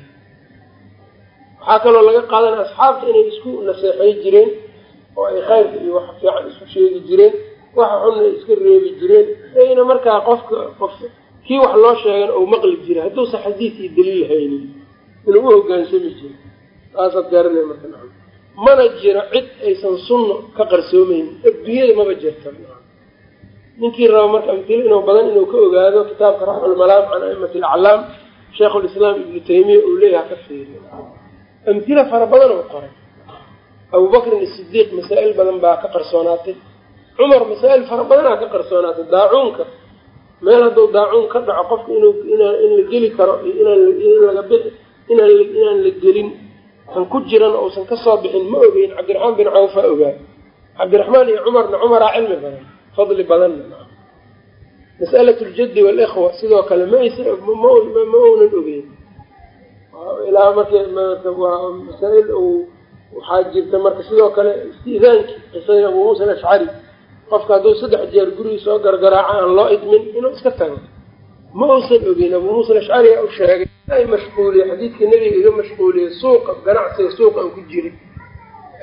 Speaker 1: waxaa kaloo laga qaadanaya asxaabta inay isku naseexay jireen oo ay khayrka iyo wax fiican isku sheegi jireen waxa xunna iska reebi jireen. Ayna markaa qofka qof kii wax loo sheegan ou maqli jiray. Hadduusan xadiis iyo daliil haynin inuu u hogaansami jiro taasaad garanay marka nacam mana jiro cid aysan sunno ka qarsoomeyn adduunyada maba jirta ninkii raba marka amtilo inuu badan inuu ka ogaado kitaabka raxulmalaam can aimati alaclaam sheikhulislaam ibnu taymiya uu leeyaha ka fiiriyo amtila fara badan oo qoray. Abubakrin isidiiq masaa'il badan baa ka qarsoonaatay cumar masaa'il fara badanaa ka qarsoonaatay daacuunka. Meel hadduu daacuun ka dhaco qofka inuu inaan in la geli karo iyo inaan in laga bixi inaan inaan la gelin kan ku jiran uusan ka soo bixin ma ogeyn cabdiraxmaan bin cawfaa ogaa cabdiraxmaan iyo cumarna cumaraa cilmi badan fadli badanna mas'alat ljaddi waalikhwa sidoo kale ma aysa ma uunan ogeyn. Ilaa marka waa masaa-il waxaa jirta marka sidoo kale isti'daankii qisadii abuu muusa alashcari qofka hadduu saddex jeer gurigii soo gargaraaco aan loo idmin inuu iska tago. Ma uusan ogeyn abuu muusa alashcari aa u sheegay ay mashquuliye xadiidka nebiga iga mashquuliyey suuqa ganacsiga suuqa aan ku jiri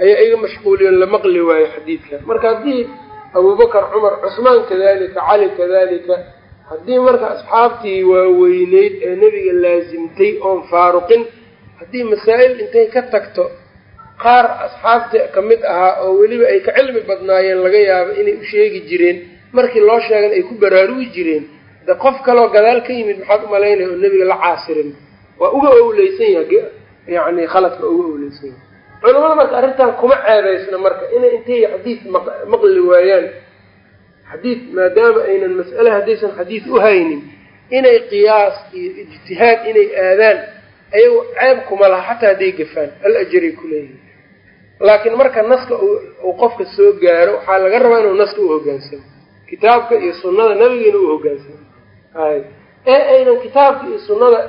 Speaker 1: ayaa iga mashquuliyen la maqli waayo xadiidkan. Marka haddii abubakar cumar cusmaan kadalika cali kadalika haddii marka asxaabtii waaweyneyd ee nebiga laasimtay oon faaruqin haddii masaa'il intay ka tagto qaar asxaabta ka mid ahaa oo weliba ay ka cilmi badnaayeen laga yaabo inay u sheegi jireen markii loo sheegan ay ku baraarugi jireen de qof kaloo gadaal ka yimid maxaad u malaynaya oo nebiga la caasirin. Waa uga owleysan yahay yani khaladka uga owleysan yahay. Culamada marka arrintan kuma ceebeysna marka inay intay xadiid maqli waayaan. Xadiid maadaama aynan mas'ale haddaysan xadiid u haynin inay qiyaas iyo ijtihaad inay aadaan ayago ceeb kuma laha xataa hadday gafaan al kuleeyihin laakiin marka naska uu qofka soo gaaro waxaa laga rabaa inuu naska u hogaansamo kitaabka iyo sunnada nabigiina u hogaansamo hay ee aynan kitaabka iyo sunnada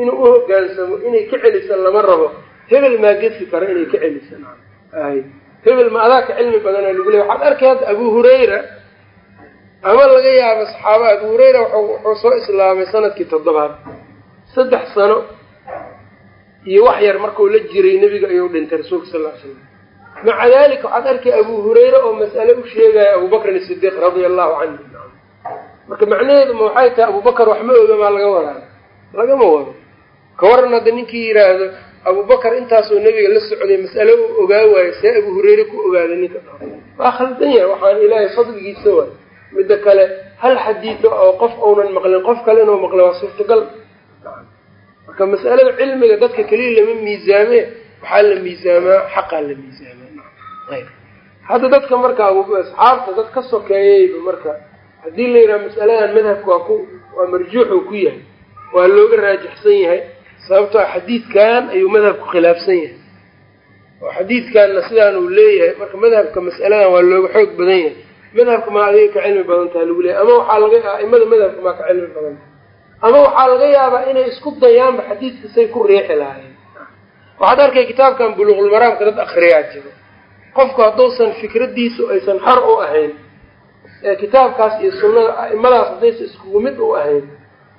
Speaker 1: inuu u hogaansamo inay ka celisan lama rabo. Hebel maa gefi karo inay ka celisan. Hay hebel ma adaa ka cilmi badana lagu leey waxaad arkay hadda abu hurayra. Ama laga yaabo saxaaba abu hurayra wuxuu soo islaamay sannadkii toddobaad. Saddex sano iyo wax yar markuu la jiray nebiga ayuu dhintay rasuulka sal ly slam maca dalika waxaad arkay abu hurayre oo mas'ale u sheegaya abubakrin isidiiq radia allahu canhu marka macnaheedu ma waxay tahay abubakar wax ma oga maa laga wadaa? Lagama wado. Ka waran hadda ninkii yidhaahdo abubakar intaasoo nebiga la socday mas'ale u ogaa waayo see abu hurayre ku ogaaday ninka. Waa khaldan yahay waxaan ilaahay fadligiisa waay. Midda kale hal xadiido oo qof uunan maqlin qof kale inuu maqla waa suurtagal. Marka mas'alada cilmiga dadka keliya lama miisaame waxaa la miisaamaa xaqaa la miisaamaa hadda dadka marka asxaabta dad ka sokeeyeyba marka haddii la yidhaha mas'aladan madhabka waa ku waa marjuuxuu ku yahay waa looga raajixsan yahay sababtoo xadiidkan ayuu madhabku khilaafsan yahay. Oo xadiidkanna sidaan uu leeyahay marka madhabka mas'aladan waa looga xoog badan yahay. Madhabka maa adiga ka cilmi badan taha lagu leeyahy ama waxaa laga aimada madhabka maa ka cilmi badan taha ama waxaa laga yaabaa inay isku dayaanba xadiidka say ku riixi lahaayeen. Waxaad arkay kitaabkan buluuqulmaraamka dad akriyaa jiro qofku hadduusan fikradiisu aysan xor u ahayn ee kitaabkaas iyo sunnada a'imadaas haddaysan iskugu mid u ahayn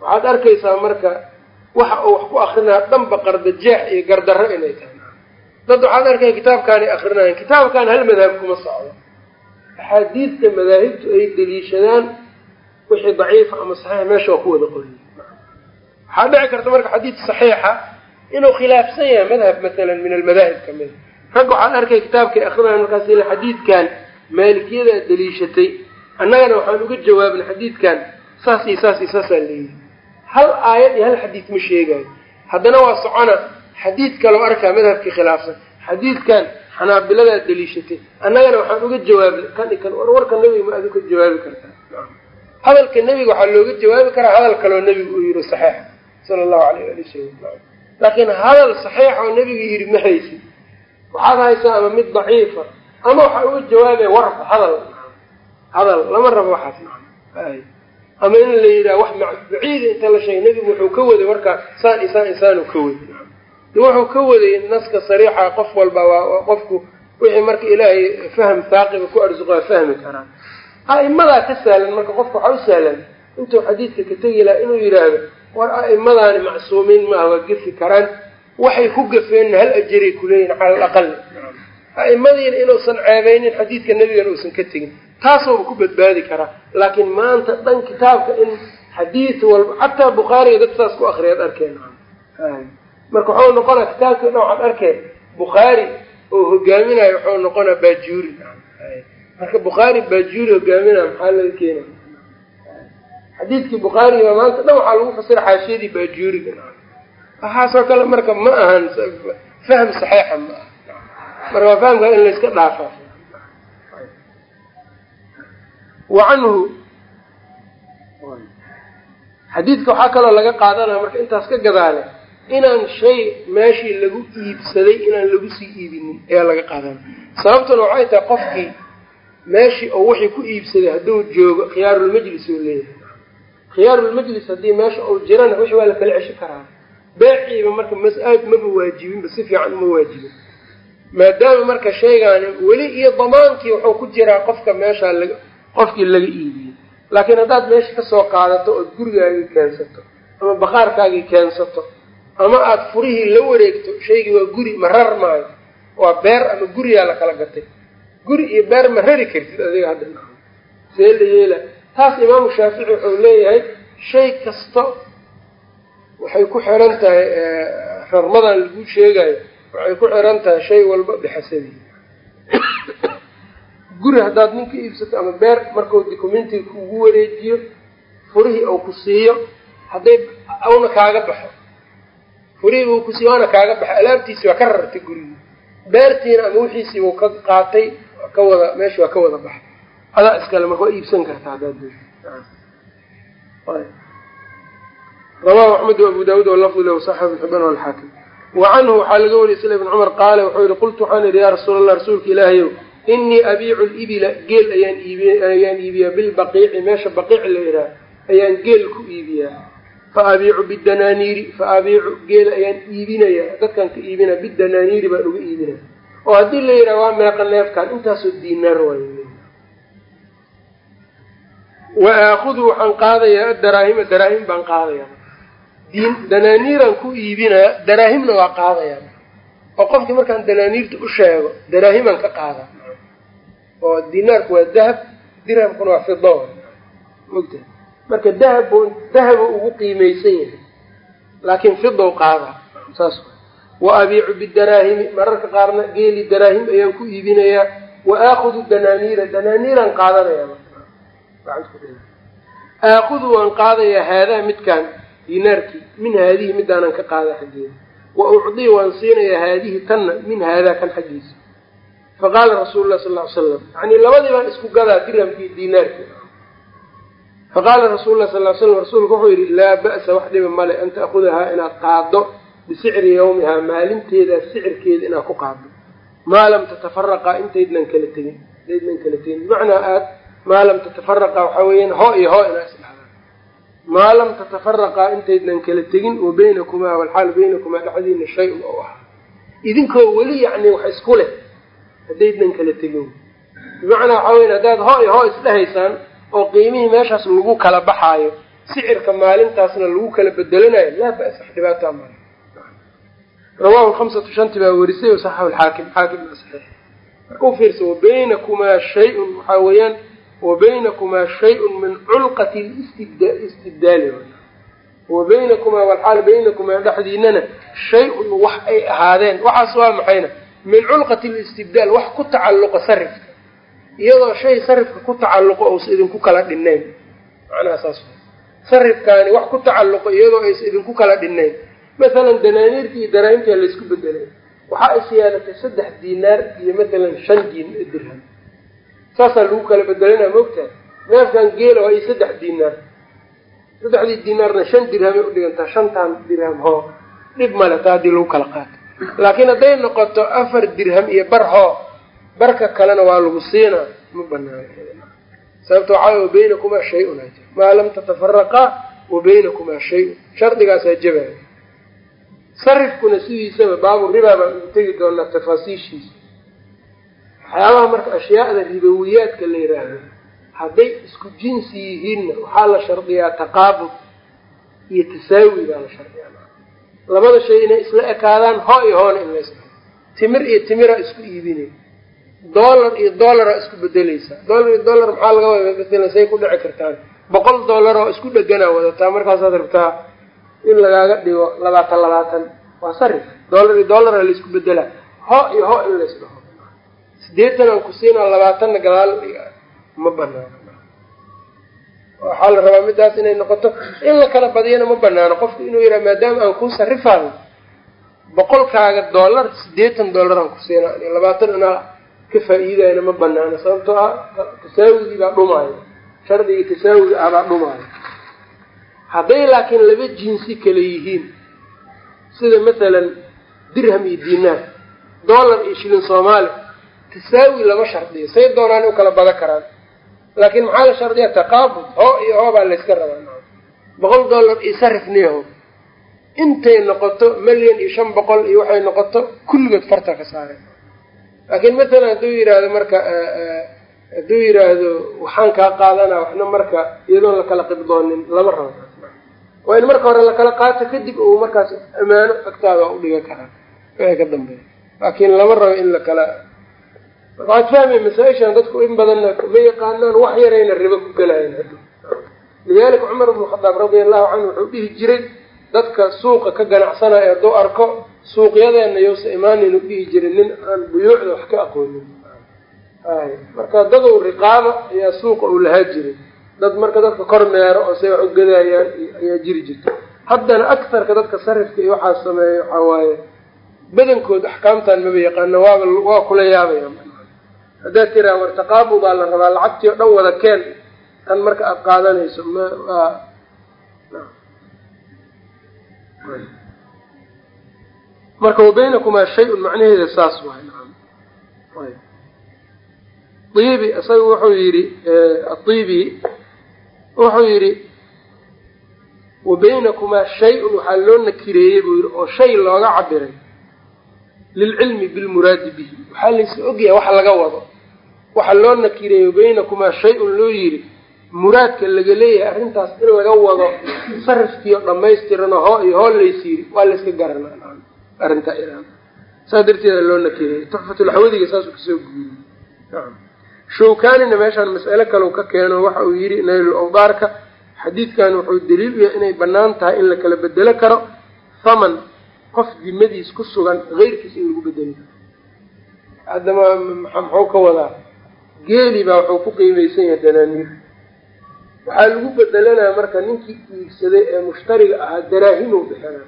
Speaker 1: waxaad arkaysaa marka waxa uu wax ku akrinaya dhanba qardajeex iyo gardarro inay tahay. Dad waxaad arkay kitaabkaanay akrinayan kitaabkan hal madhab kuma socdo. Axaadiidta madaahibtu ay deliishadaan wixii daciifa ama saxiix meesha waa ku wada qoriy waxaa dhici karta marka xadiid saxiixa inuu khilaafsan yahay madhab masalan min almadaahib ka mida rag waxaan arkay kitaabkay akrinayan markaas ila xadiidkan. Maalikiyadaa deliishatay. Annagana waxaan uga jawaabnay xadiidkan. Saas iyo saas iyo saasaa leeyihi hal aayad iyo hal xadiid ma sheegayo haddana waa socona. Xadiid kaloo arkaa madhabkii khilaafsan. Xadiidkan xanaabiladaa deliishatay. Annagana waxaan uga jawaabnay. Kan i kan warwarka nebiga ma adu ka jawaabi kartaa. Hadalka nebiga waxaa looga jawaabi karaa hadal kaloo nebigu uu yihi saxiixa sala allahu alayh ali wasalam laakiin hadal saxiix oo nebiga yidhi ma haysid waxaad haysaa ama mid daciifa ama waxaa uga jawaabaya warba hadal hadal lama rabo waxaas. Ama in la yidhaha wax baciida inta la sheegay nebigu wuxuu ka waday warkaa saan isaan isaanu ka waday. Wuxuu ka waday naska sariixa qof walba waa qofku wixii marka ilaahay faham haaqiba ku arsuqaa fahmi karaa a'imadaa ka sahlan marka qofka waxaa u sahlan intuu xadiidka ka tegi lahaa inuu yidhaahdo war a'imadaani macsuumiin maaha waa gefi karaan waxay ku gafeenna hal ajaray kuleeyihin cala alaqali a'imadiina inuusan ceebeynin xadiidka nebigana uusan ka tegin. Taasooba ku badbaadi karaa laakiin maanta dhan kitaabka in xadiid walba xataa bukhaariga dad saas ku akriyaad arkeen. Marka waxau noqonaa kitaabkii dhan waxaad arkeen. Bukhaari oo hogaaminayo waxau noqonaa baajuuri marka bukhaari baajuuri hogaaminayo maxaa laga keena xadiidkii bukhaariga maanta dhan waxaa lagu fasira xaashiyadii baajuuriga waxaasoo kale marka ma ahan fahm saxiixa ma aha marka waa fahamka in layska dhaafa wa canhu. Xadiidka waxaa kaloo laga qaadanaya marka intaas ka gadaale inaan shay meeshii lagu iibsaday inaan lagu sii iibinin ayaa laga qaadanaya. Sababtuna waxay tahay qofkii meeshii oo wixii ku iibsaday hadduu joogo khiyaarulmajlis oo leeyahay. Khiyaarulmajlis haddii meesha uu jirana wixii waa la kala ceshi karaa beeciiba marka mas'aad maba waajibinba si fiican uma waajibin. Maadaama marka shaygaani weli iyo damaankii wuxuu ku jiraa qofka meeshaa laga qofkii laga iibiyey laakiin haddaad meesha ka soo qaadato ood gurigaagii keensato ama bakhaarkaagii keensato ama aada furihii la wareegto shaygii waa guri ma rar maayo waa beer ama guriyaa la kala gatay. Guri iyo beer ma rari kartid adiga hadda see la yeela taas imaamu shaafici wuxuu leeyahay shay kasta waxay ku xiran tahay rarmadan lagu sheegayo waxay ku xiran tahay shay walba bixasadii guri haddaad ninka iibsato ama beer markuu documentiga kugu wareejiyo furihii uu ku siiyo hadday una kaaga baxo. Furihii uu ku siiyo waana kaaga baxo. Alaabtiisi waa ka rartay gurigii beertiina ama wixiisii uu ka qaatay ka wada meesha waa ka wada baxay adaa iskale marka waa iibsan kartaa haddaad rawahu axmed abu daawuud walafdu lahu saxa ibn xibaan walxaakim wa canhu waxaa laga wariyay sila ibn cumar qaala wuxuu yihi qultu waxaan idhi yaa rasuul allah rasuulka ilaahayow inii abiicu libila geel ayaan iibi ayaan iibiyaa bilbaqiici meesha baqiic la yidhaah ayaan geel ku iibiyaa fa abiicu bidanaaniiri fa abiicu geel ayaan iibinayaa dadkan ka iibinaa bidanaaniiri baan uga iibinaya oo haddii la yidhaha waa meeqa neefkan intaasoo diinaar waay wa aakudu waxaan qaadayaa adaraahima daraahim baan qaadayaa danaaniiraan ku iibinaya daraahimna waa qaadayaa oo qofkii markaan danaaniirta u sheego daraahimaan ka qaada. Oo dinaarku waa dahab dirhamkuna waa fido mogta marka dahab dahabu ugu qiimaysan yahay. Laakiin fidow qaada. Saas wa abiicu bidaraahimi mararka qaarna geeli daraahim ayaan ku iibinayaa wa aakudu danaaniira danaaniiraan qaadanaya. Aakudu waan qaadayaa haadaa midkaan dinaarkii min haadihi midaanan ka qaada xaggeeda. Wa ucdii waan siinayaa haadihi tanna min haadaa kan xaggiisa. Faqaala rasuulu lah sal ly slam yani labadii baan isku gadaa dirhamkii dinaarkii. Faqaala rasuulu lah sal slam rasuulku wuxuu yidhi laa ba'sa wax dhiba male an ta'kudahaa inaad qaado bisicri yawmihaa maalinteedaa sicirkeeda inaad ku qaado maa lam tatafaraqaa intaydnan kala tegin intaydnan kala tegin. Bimacnaa aad maa lam tatafaraqaa waxaa weeyaan hoo iyo hoo inaa isdhahdaan maa lam tatafaraqaa intaydnan kala tegin wa baynakumaa walxaal baynakumaa dhexdiina shay-un oo ah. Idinkoo weli yacni wax isku leh haddaydnan kala tegin. Bimacnaa waxaa weyan haddaad hoo iyo hoo isdhahaysaan oo qiimihii meeshaas lagu kala baxaayo sicirka maalintaasna lagu kala bedelanayo laa ba'sa wax dhibaataa male rawaahu lhamsatu shanti baa warisay saxahu lxaakim xaakim baa saxiix. U fiirsa wabaynakumaa shay-un waxaa weeyaan wabaynakumaa shay-un min culqati istibdaali. Wa baynakumaa walxaal baynakumaa dhexdiinana shay-un wax ay ahaadeen. Waxaas waa maxayna? Min culqati listibdaal wax ku tacalluqa sarifka. Iyadoo shay sarifka ku tacalluqo ousa idinku kala dhinnayn. Macnaha saas sarifkaani wax ku tacalluqo iyadoo aysa idinku kala dhinnayn. Masalan danaaniirtii iyo daraahimtaa laysku bedelay waxaa is yeelatay saddex diinaar iyo masalan shan dirham saasaa lagu kala bedelanaa maogtahay. Neefkan geela waa iyo saddex diinaar saddexdii diinaarna shan dirhamay udhigantaa shantan dirham hoo dhib male taa haddii lagu kala qaato. Laakiin hadday noqoto afar dirham iyo bar hoo barka kalena waa lagu siinaa ma banaano sababta waxaa wa baynakumaa shay-un maa lam tatafaraqaa wa baynakumaa shay-un. Shardigaasaa jabaya sarifkuna sidiisaba baabu ribaa baan ugu tegi doonaa tafaasiishiisa waxyaabaha marka ashyaada ribowiyaadka la yidhaahdo hadday isku jinsi yihiinna waxaa la shardiyaa taqaabud iyo tasaawi baa la shardiyaa. Labada shay inay isla ekaadaan hoo iyo hoona in lays timir iyo timira isku iibinay dollar iyo dollaraa isku bedeleysaa dollar iyo dollar maxaa laga wada bedela say ku dhici kartaan. Boqol dollar oo isku dheganaa wadataa. Markaasaad rabtaa in lagaaga dhigo labaatan labaatan. Waa sarif. Dollar iyo dollaraa la isku bedelaa ho iyo ho in lays dhaho sideetan aan ku siinaa labaatanna gadaal ma banaano waxaa la rabaa midaas inay noqoto in la kala badiyana ma banaano qofku inuu yidhaha maadaama aan kuu sarifaayo boqolkaaga dollar sideetan dollar aan ku siinaa labaatan inaa ka faa-iidayna ma banaano sababtoo ah tasaawigii baa dhumaayo. Shardigii tasaawiga ah baa dhumaayo. Hadday laakiin laba jinsi kale yihiin sida mathalan dirham iyo dinaar dollar iyo shilin soomaali tasaawi lama shardiyo say doonaan u kala badan karaan. Laakiin maxaa la shardiya taqaabud hoo iyo hoo baa layska rabaa. Boqol dollar iyo sarif niyaho intay noqoto milyan iyo shan boqol iyo waxay noqoto kulligood farta ka saareen. Laakiin mathalan hadduu yidhaahdo marka hadduu yidhaahdo waxaan kaa qaadanaa waxna marka iyadoon lakala qibdoonin lama rabo. Waa in marka hore lakala qaato kadib uu markaas ammaano agtaada waa udhigan karaa. Wixii ka dambeeya. Laakiin lama rabo in lakala waxaad fahmay masaa-ishan dadku in badanna ma yaqaanaan wax yarayna ribo ku gelayan lidalika cumar bnu khadaab radia allahu canhu wuxuu dhihi jiray dadka suuqa ka ganacsanaya hadduu arko suuqyadeena yowsa imaanin u dhihi jiray nin aan buyuucda wax ka aqoonin. Ay marka dadow riqaaba ayaa suuqa uu lahaa jiray. Dad marka dadka kor meero oo say wax u gadayaan ayaa jiri jirta. Haddana aktarka dadka sarifka iyo waxaa sameeya waxaa waaye badankood axkaamtan maba yaqaana waaba waa kula yaabaya haddaad tiraa war taqaabu baa la rabaa lacagtii oo dhan wada keen. Tan marka aada qaadanayso waa marka wabaynakumaa shay-un macnaheeda saas waay. Iibi isaga wuxuu yidhi aiibi wuxuu yidhi wabaynakumaa shay-un waxaa loo nakireeyey buu yidhi oo shay looga cabiray lilcilmi bilmuraadi bihi. Waxaa laysa ogyahay wax laga wado waxaa loo nakireeyey wabaynakumaa shay-un loo yidhi muraadka laga leeyahay arrintaas in laga wado sarifkiio dhammaystiran oo hoo iyo hoo lays yiri waa layska garanaa arrintaa iraan saas darteeda loo nakireeyey tuxfatulxawadiga saasuu ka soo guuriyey. Nacam. Shawkaanina meeshaan mas'ale kalau ka keeno waxa uu yidhi naylul awdaarka xadiidkan wuxuu daliil u yahay inay bannaan tahay in la kala bedelo karo thaman qof dimadiis ku sugan keyrkiis in lagu bedeli karo. Haddama muxuu ka wadaa geeli baa wuxuu ku qiimaysan yahay danaaniir. Waxaa lagu bedelanaa marka ninkii iibsaday ee mushtariga ahaa daraahimuu bixina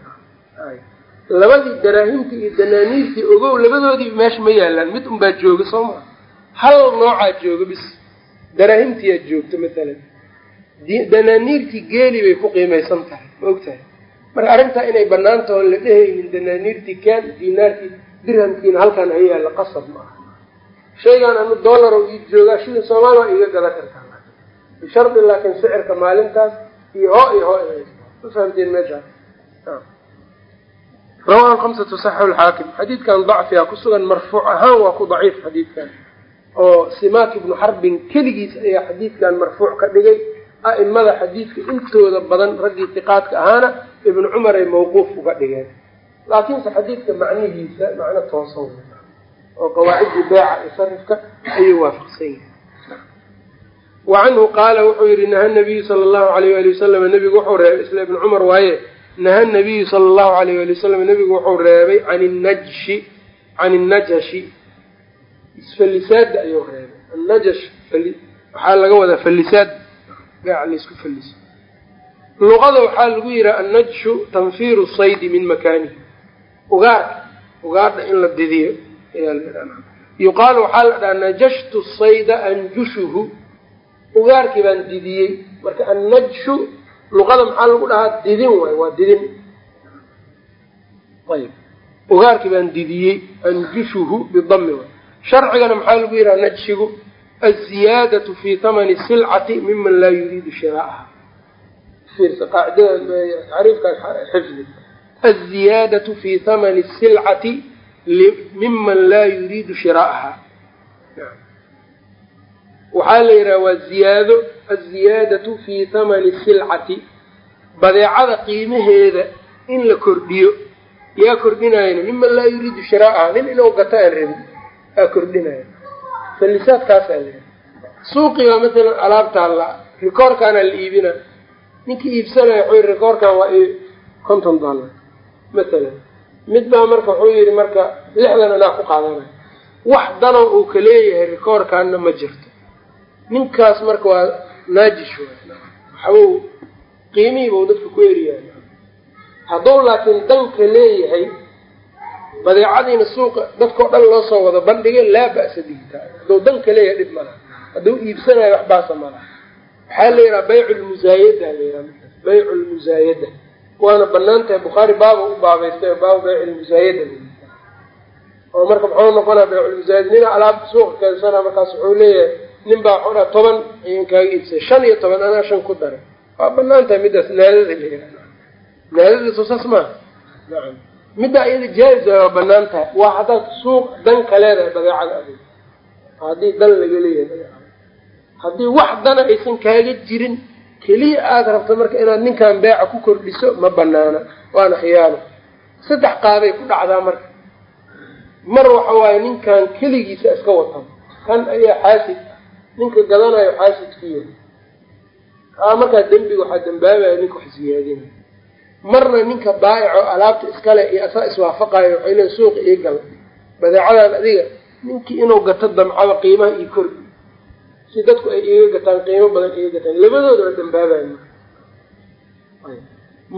Speaker 1: labadii daraahimtii iyo danaaniirtii ogow labadoodii meesha ma yaalaan mid unbaa jooga soo maa hal noocaa jooga bis daraahimtiyaa joogta matalan danaaniirtii geeli bay ku qiimaysan tahay ma og tahay? Marka arrintaa inay bannaan taho la dhehaynin danaaniirtii kaan dinaarkii dirhamkiina halkaan ha yaalla qasab ma aha shaygaan anu dollar ii joogaa shida soomaali waa iiga gadan kartaa bishardi laakiin sicirka maalintaas iyo hoo iyo hoo ma fahamteen meeshaas rawahu hamsatu saxaxu lxaakim xadiidkan dacfiga ku sugan marfuuc ahaan waa ku daciif xadiidkan. Oo simaak ibnu xarbin keligiis ayaa xadiidkan marfuuc ka dhigay. A'imada xadiidka intooda badan raggii tiqaadka ahaana ibnu cumar ay mawquuf uga dhigeen. Laakiinse xadiidka macnihiisa macno toosan oo qawaacidii beeca iyo sarifka ayuu waafaqsan yahay. Wa canhu qaala wuxuu yihi naha nabiyu sala allahu alayh ali wasalam nabigu wuxuu reebay isla ibnu cumar waaye naha nabiyu sala allahu alayh ali wasalam nabigu wuxuu reebay can najshi can innajashi isfallisaada ayuu reebay. Annajash waxaa laga wadaa fallisaad beeca laysku falliso luqada waxaa lagu yihaha annajshu tanfiiru saydi min makaanihi. Ugaarka ugaadha in la didiyo yuqaalu waxaa la dhahaa najashtu sayda anjushuhu. Ugaarkii baan didiyey. Marka annajshu luqada maxaa lagu dhahaa? Didin waay waa didin. Ayb ugaarkii baan didiyey anjushuhu bidami waay sharcigana maxaa lagu yidhaha najshigu aziyaadatu fi thamani silcati miman laa yuriidu shiraaha. Qaacidada xifdi. Aziyaadatu fi thamani silcati miman laa yuriidu shiraa'aha waxaa la yidhaha waa ziyaado aziyaadatu fi thamani silcati badeecada qiimaheeda in la kordhiyo yaa kordhinayana miman laa yuriidu shiraa'aha nin inuu gato aan rabin aa kordhinaya mufalisaadkaasaa la suuqiga matalan alaabtaa la rikoorkaana la iibina ninkii iibsanaya wuxuu rikoorkan waa konton dollar matalan mid baa marka wuxuu yihi marka lixdan anaa ku qaadanaya wax danoo uu ka leeyahay rikoorkaana ma jirto. Ninkaas marka waa naajish waxaw qiimihiibau dadka ku eriyahay hadduu laakiin danka leeyahay badeecadiina suuqa dadkao dhan loo soo wado bandhigay laa ba'sa bihitaa hadduu danka leeyahay dhib malaha hadduu iibsanayo wax baasa malaha waxaa la yidhaha baycu lmusaayada la yidhaha baycu lmusaayada waana bannaan tahay bukhaari baaba u baabaystay baaba baycu lmusaayada oo marka muxuu noqonaa bayculmusaayada nina alaab suuqa keensana markaas wuxuu leeyahay nin baa dhaa toban ayaan kaaga iibsay shan iyo toban anaa shan ku daray. Waa bannaan tahay middaas naadada la yidhaha naadada soo saas maaha nacam. Middaa iyada jaa-is waa bannaan tahay waa haddaad suuq dan ka leedahay badeecada adig haddii dan laga leeyahay badeecada. Haddii wax dana aysan kaaga jirin keliya aada rabto marka inaad ninkan beeca ku kordhiso ma banaana waana khiyaano saddex qaaday ku dhacdaa marka. Mar waxa waaye ninkan keligiisa iska watan. Kan ayaa xaasid. Ninka gadanayo xaasidku yahay aa markaa dembiga waxaa dambaabaya ninka wax siyaadinay marna ninka baa'ico alaabta iskale iyo asaa iswaafaqayo waxay leeyn suuqa ii gal. Badeecadan adiga ninkii inuu gato damcaba qiimaha io kordi si dadku ay iiga gataan qiimo badan iiga gataan. Labadooda waa dambaabayo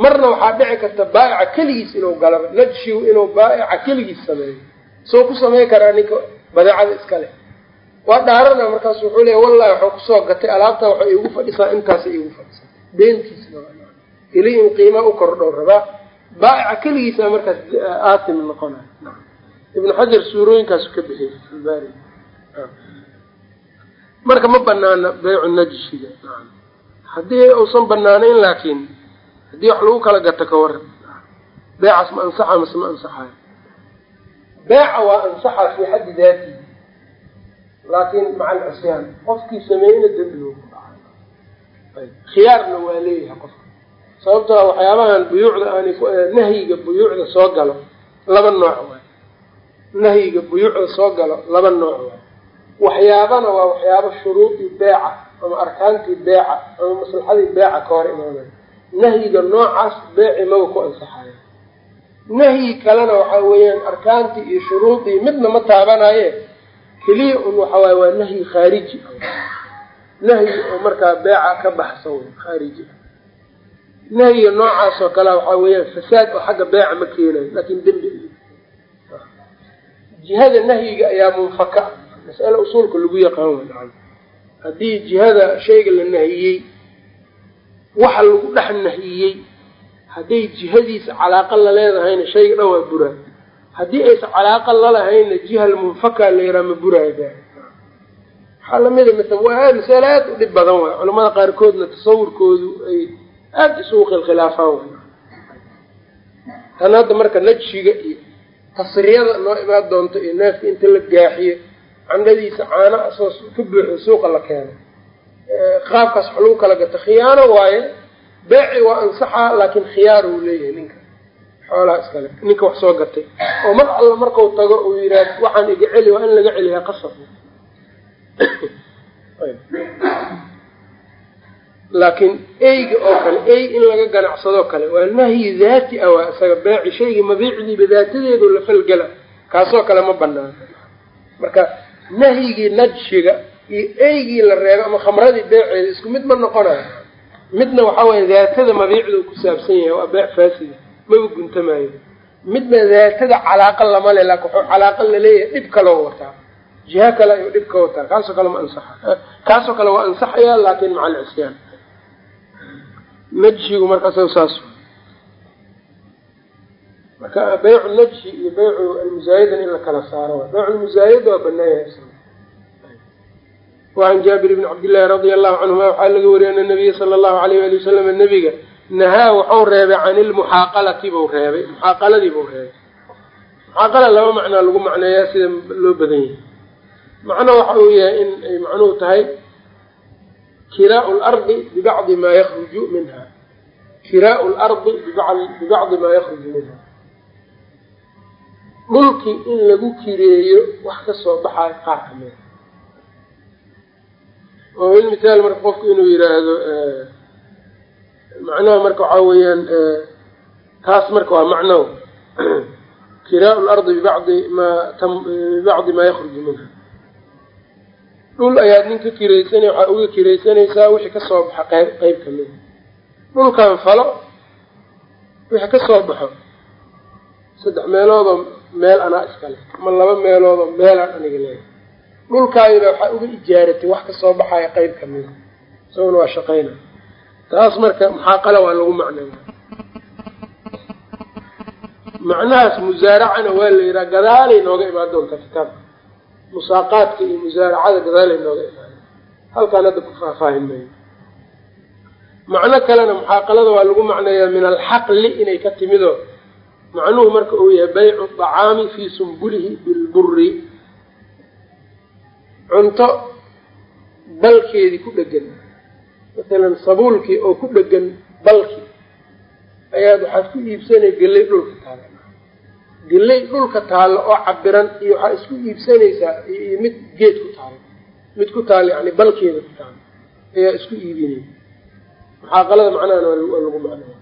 Speaker 1: marna waxaa dhici karta baa'ica keligiis inuu galaba najshiw inuu baa'ica keligiis sameeyo. Soo ku samey karaa ninka badeecada iskale waa dhaarana markaas wuxuu leeya wallahi waxuu ku soo gatay alaabta waxay iigu fadhisaa intaasa iigu fadhisaa. Beentiisa keli in qiimaa u kordhow rabaa. Baa'ica keligiisa markaas aatim noqonay ibnu xajar suurooyinkaasu ka bixiyay marka ma banaana baycu najshiga haddii uusan banaanayn laakiin haddii wax lagu kala gato ka waran beecaas ma ansaxa mase ma ansaxayo. Beeca waa ansaxa fii xaddi daati. Laakiin maca alcisyaan qofkii sameeyeyna dembi loo ku dhacay. Khiyaarna waa leeyahay qofka. Sababtoo waxyaabahan buyuucda aani nahyiga buyuucda soo galo laba nooc waay. Nahyiga buyuucda soo galo laba nooc waay waxyaabana waa waxyaabo shuruudii beeca ama arkaantii beeca ama maslaxadii beeca ka hor imaanaya nahyiga noocaas beeci maba ku ansaxayo nahyi kalena waxa weeyaan arkaantii iyo shuruudii midna ma taabanaye keliya un waxa waaye waa nahyi khaariji. Nahyi oo markaa beeca ka baxsan wey khaariji. Nahyiga noocaas oo kale waxaa weeyaan fasaad oo xagga beeca ma keenayo laakin dembi jihada nahyiga ayaa munfaka mas'ale usuulka lagu yaqaan haddii jihada shayga la nahiyey waxa lagu dhex nahiyey hadday jihadiisa calaaqa la leedahayna shayga dhan waa buraa haddii aysan calaaqa lalahaynna jiha lmunfaka la yaraa ma buraayo bee waxaa lamida mata waa masale aada u dhib badan waay. Culamada qaarkoodna tasawurkoodu ay aada isugu khilkhilaafaan way tan hadda marka najshiga iyo tasriyada noo imaan doonto iyo neefka inta la gaaxiyo candhadiisa caano asoo ka buuxo suuqa la keeno. Qaabkaas wax lagu kala gato khiyaano waaye beeci waa ansaxaa laakiin khiyaar uu leeyahay ninka. Xoolaha iskale ninka wax soo gatay. Oo mar alla markau tago uu yidhaah waxaan iga celi waa in laga celiyaa qasab. Laakiin eyga oo kale ey in laga ganacsadoo kale waa nahyi daati ah waa isaga beeci. Shaygii mabiicdiiba daatadeedu la falgela kaasoo kale ma banaano marka nahyigii najshiga iyo eygii la reebo ama khamradii beeceeda isku mid ma noqonayo midna waxaa weye daatada mabiicdu ku saabsan yahay waa beec faasida maba guntamaayo. Midna daatada calaaqa lama le laakin waxuu calaaqa la leeyahay dhib kaloo wataa. Jiha kale ayuu dhib ka wataa kaasoo kale ma ansaxa. Kaasoo kale waa ansaxaya laakin maca alcisyaan najshigu marka isaga saas marka baycu najshi iyo baycu almusaayadan in la kala saaro. Baycu lmusaayada waa banaanyahay wacan jaabir bni cabdillaahi radia allahu canhuma waxaa laga wariyay ana nabiya sala allahu alayh ali wasalam nabiga nahaa waxau reebay can ilmuxaaqalati buu reebay muxaaqaladii buu reebay. Muxaaqala laba macnaa lagu macneeyaa sida loo badan yahay. Macno waxa uu yahay in ay macnuhu tahay kiraau lardi bibacdi maa yakruju minha kiraau lardi bibacdi maa yakruju minha dhulkii in lagu kireeyo wax ka soo baxaayo qaar kamida oo ilmithaal marka qofku inuu yidhaahdo macnaha marka waxaa weeyaan taas marka waa macno kiraa lardi bibacdi maa bibacdi maa yakruju minha. Dhul ayaad nin ka kiraysanay waxaa uga kiraysanaysaa wixii ka soo baxa qayb qeyb kamida dhulkan falo wixii ka soo baxo saddex meeloodoo meel anaa iskale ama laba meeloodoo meelaan aniga leeyahay. Dhulkaayba waxaa uga ijaaratay wax ka soo baxaya qeyb kamida isaguna waa shaqeyna. Taas marka muxaaqala waa lagu macnaya macnahaas musaaracana waa la yidhaha gadaalay nooga imaan doontaa kitaabka musaaqaadka iyo musaaracada gadaalay nooga imaana halkaan hadda ku faahfaahin mayo macno kalena muxaaqalada waa lagu macneeyaa min alxaqli inay ka timido macnuhu marka uu yahay baycu dacaami fii sumbulihi bilburi cunto balkeedii ku dhegan. Masalan sabuulkii oo ku dhegan balki. Ayaad waxaad ku iibsanay gelay dhulka taalla gelay dhulka taalla oo cabiran iyo waxaa isku iibsanaysaa iyo mid geed ku taalo mid ku taal yani balkeeda ku taalo ayaa isku iibinay. Muxaaqalada macnahana waa lagu macnaya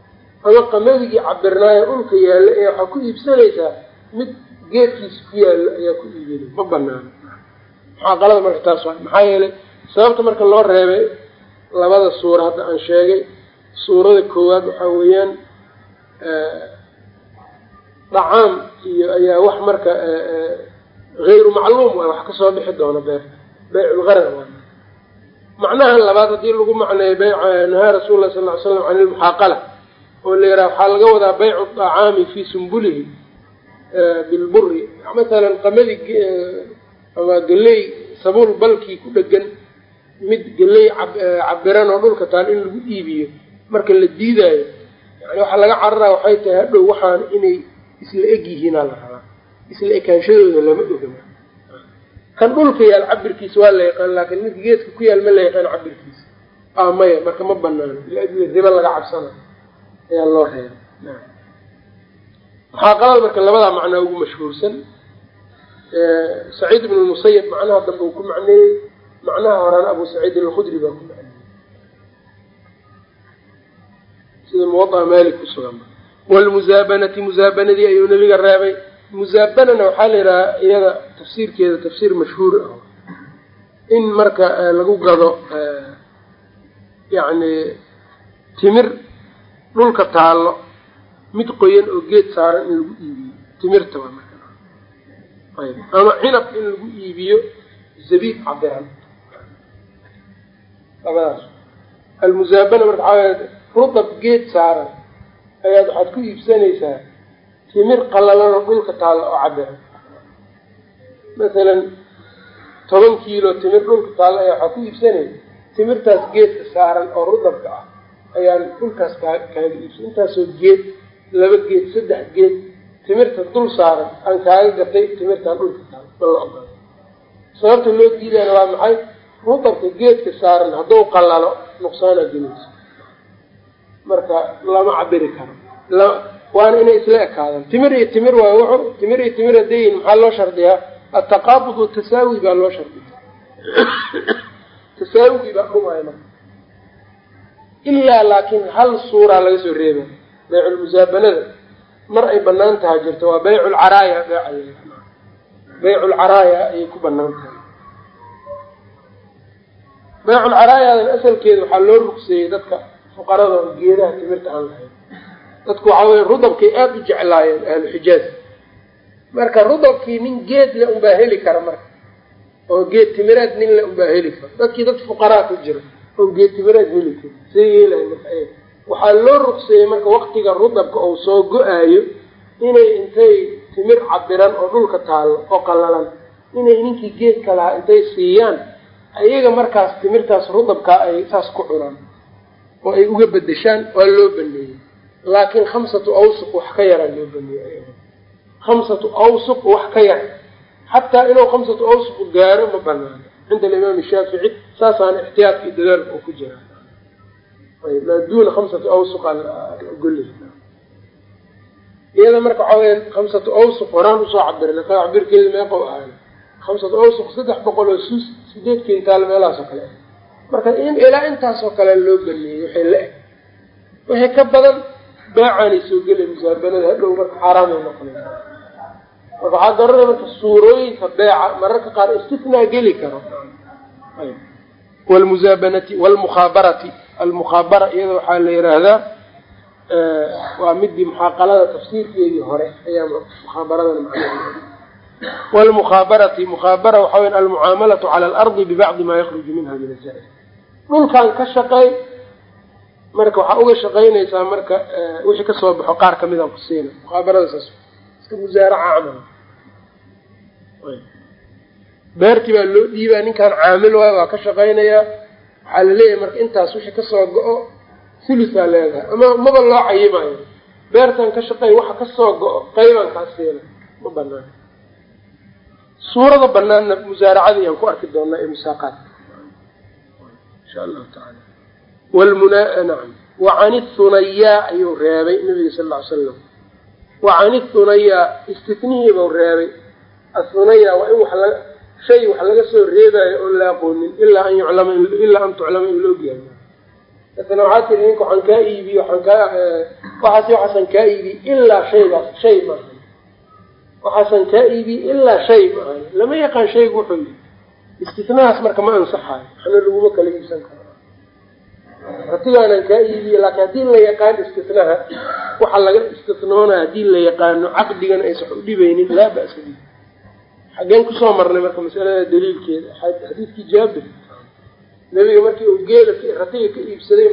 Speaker 1: ama qamadigi cabirnaayo dhulka yaalla ee waxaa ku iibsanaysaa mid geedkiisa ku yaallo ayaa ku iibinay. Ma banaano muxaaqalada marka taas waa maxaa yeelay sababta marka loo reebay labada suura hadda aan sheegay suurada koowaad waxaa weeyaan dhacaam iyo ayaa wax marka hayru macluum waay. Wax ka soo bixi doona beerta. Bayculgarar waay. Macnaha labaad haddii lagu macneeyo bayc nahaa rasuul sal ly slam can ilmuxaaqala oo la yidhaha waxaa laga wadaa baycu dacaami fii sumbulihi bilburi masalan qamadi ama geley sabuul balkii ku dhegan mid geley cabiran oo dhulka taal in lagu iibiyo marka la diidaayo. Yani waxaa laga cararaa waxay tahay hadhow waxaan inay isla eg yihiinaa la rabaa. Isla ekaanshadooda lama ogama kan dhulka yaal cabirkiisa waa la yaqaan laakiin midka geedka ku yaal ma la yaqaan cabirkiisa. A maya marka ma banaano liajli riba laga cabsana ayaa loo reebay. Muxaaqalada marka labadaa macnaa ugu mashhuursan saciid ibn lmusayab macnaha dambe uu ku macneeyey. Macnaha horena abu saciid alkhudri baa ku macneeyey. Sida muwadaa maalik ku sugan. Wlmusaabanati musaabanadii ayuu nabiga reebay. Musaabanana waxaa la yidhahaa iyada tafsiirkeeda tafsiir mashhuur ah. In marka lagu gado yacni timir dhulka taallo mid qoyan oo geed saaran in lagu iibiyo. Timirta waa marka. Ayb. Ama cinab in lagu iibiyo zabiib cabiran labadaas. Almusaabana marka waxaa rudab geed saaran. Ayaad waxaad ku iibsanaysaa timir qallalan oo dhulka taalla oo cabiran masalan toban kiilo timir dhulka taalla ayaa waxaad ku iibsanaysa timirtaas geedka saaran oo rudabka ah ayaan dhulkaas kaa kaaga iibsan. Intaasoo geed laba geed saddex geed timirta dul saaran. Aan kaaga gatay timirtaan dhulka taalla ma la ogolo sababta loo diidayna waa maxay? Rudabka geedka saaran hadduu qallalo nuqsaanaa gelaysa marka lama cabiri karo. Waana inay isla ekaadaan. Timir iyo timir waay wuxu timir iyo timir haddayin maxaa loo shardiyaa? Ataqaabud watasaawi baa loo shardiya tasaawigii baa dhumaya marka ilaa laakiin hal suuraa laga soo reeba bayculmusaabanada mar ay bannaan tahay jirto waa bayculcaraaya bayculcaraaya ayay ku bannaan tahay. Bayculcaraayadan asalkeeda waxaa loo rugseeyey dadka fuqarada oo geedaha timirta aan lahayn. Dadku waxaa weye rudabkay aada u jeclaayeen ahlu xijaaz. Marka rudabkii nin geed le unbaa heli kara marka oo geed timireed nin le unbaa heli kara. Dadkii dad fuqaraa ku jira oo geed timireed heli kara see yeelahay marka waxaa loo rugseeyey marka waktiga rudabka ou soo go'aayo inay intay timir cabiran oo dhulka taallo oo qallalan inay ninkii geedka lahaa intay siiyaan ayaga markaas timirtaas rudabkaa ay saas ku cunaan oo ay uga bedeshaan waa loo baneeyey. Laakiin khamsatu awsuq wax ka yaraa loo baneeyey khamsatu awsuq wax ka yar xataa inuu khamsatu awsuq gaaro ma banaano cinda alimaam shaafici saasaana ixtiyaadka iyo dadaalka oo ku jira. Maa duuna khamsatu awsuq ogoley iyada marka waxaa weya khamsatu awsuq horaan u soo cabirna ka cabirkeedu meeqo ahaana khamsatu awsuq saddex boqol oo sus sideed kintaal meelahaas oo kale. Marka in ilaa intaasoo kale loo baneeyey waxay la eg wixii ka badan beecaanay soo gelay musaabanada hadhow marka xaaraamay noqonaysa marka waxaa darada marka suurooyinka beeca mararka qaar istifnaa geli karo wlmusaabanati wlmukhaabarati almukhaabara iyada waxaa la yiraahdaa waa midii muxaaqalada tafsiirkeedii hore ayaa mukhaabaradana macnaheeda wlmukhaabarati mukhaabara waxa weya almucaamalatu cala alardi bibacdi maa yakruju minha min azaa'id dhulkan ka shaqeey marka waxaa uga shaqaynaysaa marka wixii ka soo baxo qaar kamida ku siina mukhaabarada saas iska musaaraca camal beertii baa loo dhiibaa ninkan caamil waay waa ka shaqaynayaa waxaa la leeyahay marka intaas wixii ka soo go-o thulusaa leedahay. Ama maba loo cayimayo beertan ka shaqeey waxa ka soo go-o qaybaan kaa siina. Ma banaan suurada banaanna musaaracada ayaan ku arki doonaa ee musaaqaadka insha allahu taala wlmuna nacam. Wa can ithunayaa ayuu reebay nabiga sal ll ly slam wa can ithunayaa istitnihiibuu reebay. Athunaya waa in wax la shay wax laga soo reebayo oon la aqoonin ilaa an yuclama ilaa an tuclama in la ogyahay masala waxaa tiri ninka waxaan kaa iibiye waxaan kaa waxaas waxaasan kaa iibiye ilaa shaygaas shay maaha waxaasan kaa iibiye ilaa shay maaha lama yaqaan shaygu wuxuu yihi istitnahaas marka ma ansaxayo. Waxna laguma kala iibsan karo. Ratigaanaan kaa iibiye laakiin haddii la yaqaan istitnaha waxa laga istitnoonaya haddii la yaqaano caqdigana aysan u dhibaynin laa ba'sa bi xaggeen ku soo marnay marka masalada daliilkeeda. Xadiidkii jaabir. Nebiga markii uu geela ratiga ka iibsaday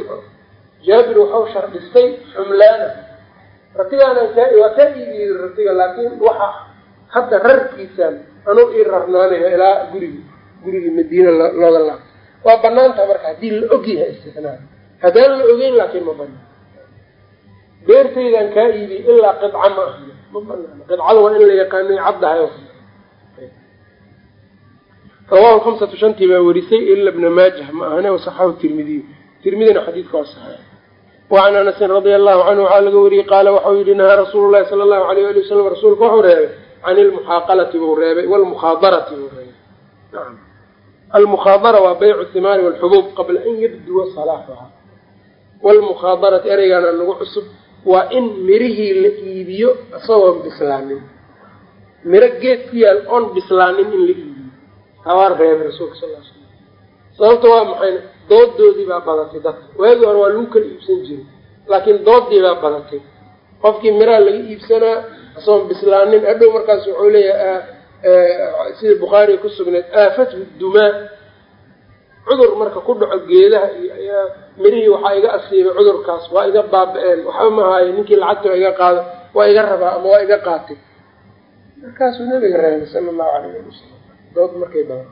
Speaker 1: jaabir waxau shardhistay xumlaana. Ratigaanaan kaa waa kaa iibiyey ratiga laakiin waxa hadda rarkiisaan anuu ii rarnaanayo ilaa gurigi gurigii madiina looga laabto. Waa banaantaha marka haddii la og yahay istinaa haddaan la ogeyn laakiin ma banaan beertaydaan kaa iibiyey ilaa qidca ma ah ma banaan qidcada waa in la yaqaanay caddahay rawahu hamsatu shantii baa warisay ila bna maajah ma ahane wasaxahu tirmidiy tirmidina xadiidka waa saxeex wacan anasin radia allahu canhu waxaa laga wariyey qaala waxau yihi nahaa rasuulu llahi sala allahu alayh ali wasalam rasuulka wuxuu reebay can ilmuxaaqalati buu reebay walmukhaadarati buu reebay. Almukhaadara waa baycu thimaari walxubuub qabla an yabduwa salaaxuha. Walmukhaadarati ereygaana nagu cusub waa in mirihii la iibiyo isagoon bislaanin miro geed ku yaal oon bislaanin in la iibiyo hawaa reebay rasuulka sal l slam sababta waa maxay? Doodoodii baa badatay dadka. Waagii hore waa lagu kala iibsan jiray laakiin doodii baa badatay. Qofkii miraha laga iibsanaa isagoon bislaanin adhow markaas wuxuu leeyahay sida bukhaariga ku sugnayd aafathu dumaa. Cudur marka ku dhaco geedaha iyo mirihii waxaa iga asiibay cudurkaas waa iga baaba-een waxba mahaayo ninkii lacagta waa iga qaado waa iga rabaa ama waa iga qaatay. Markaasuu nabiga reebay sala allahu alayh ali wasalam dood markay badan.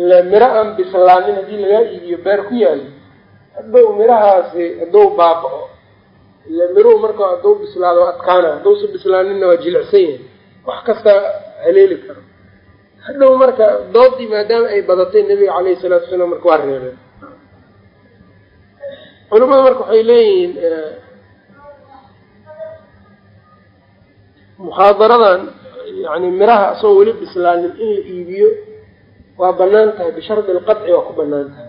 Speaker 1: Ila miro aan bislaanin haddii lagaa iibiyo beer ku yaalo hadduu mirahaasi hadduu baaba-o ila miruhu marka hadduu bislaado adkaana hadduusa bislaaninna waa jilicsan yahay wax kastaa haleeli karo. Hadhow marka doodii maadaama ay badatay nabiga caleyhi salaatu wasalaam marka waa reebeen culimadu marka waxay leeyihiin mukhaadaradan yani miraha asagoo weli bislaanin in la iibiyo waa bannaan tahay bishardi lqadci waa ku bannaan tahay.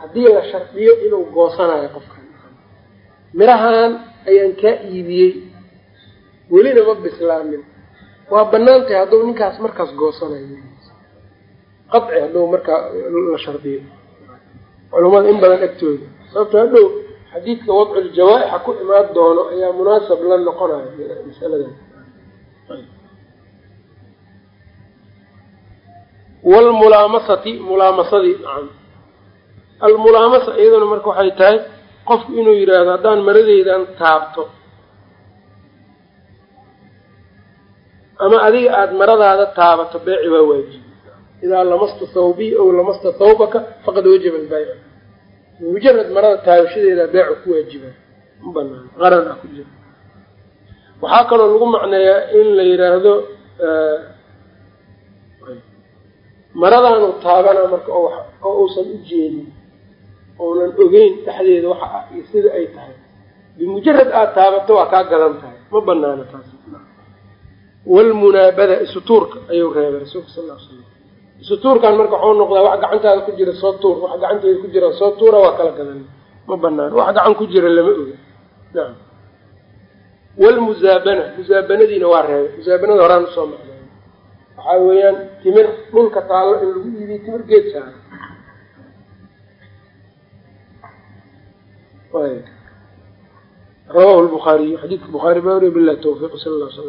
Speaker 1: Haddii la shardiyo inuu goosanayo qofkan. Mirahan ayaan kaa iibiyey welina ma bislaanin. Waa bannaan tahay hadduu ninkaas markaas goosanayo. Qaci hadduu markaa la shardiyo. Culamada in badan agtooda. Sababto hadhow xadiidka wadculjawaa'ixa ku imaan doono ayaa munaasab la noqonayo masaladan wlmulaamasati mulaamasadi almulaamasa iyaduna marka waxay tahay qofku inuu yidhaahdo haddaan maradeydan taabto. Ama adiga aada maradaada taabato beeci waa waajibi idaa lamasta thawbiy ow lamasta thawbaka faqad wajaba albayc mujarad marada taabashadeeda beecu ku waajiba ma banaan qaran ah ku jira waxaa kaloo lagu macneeyaa in la yidhaahdo maradaanu taabana marka oo uusan u jeedin ounan ogeyn dhexdeeda waxa ah iyo sida ay tahay. Bimujarad aada taabato waa kaa gadan tahay. Ma banaana taas walmunaabada isutuurka ayuu reebay rasuulka sal l slam sutuurkan marka waxuu noqdaa wax gacantaada ku jira soo tuur wax gacanteeda ku jira soo tuura waa kala gadan. Ma banaan wax gacan ku jira lama oga nacam wlmuzaabana muzaabanadiina waa reebay muzaabanada horaan u soo macnay waxaa weeyaan timir dhulka taallo in lagu iibiyo timir geed saara rawahu lbukhaariyu xadiidka bukhaari baa wariya bilah tawfiq sal la sl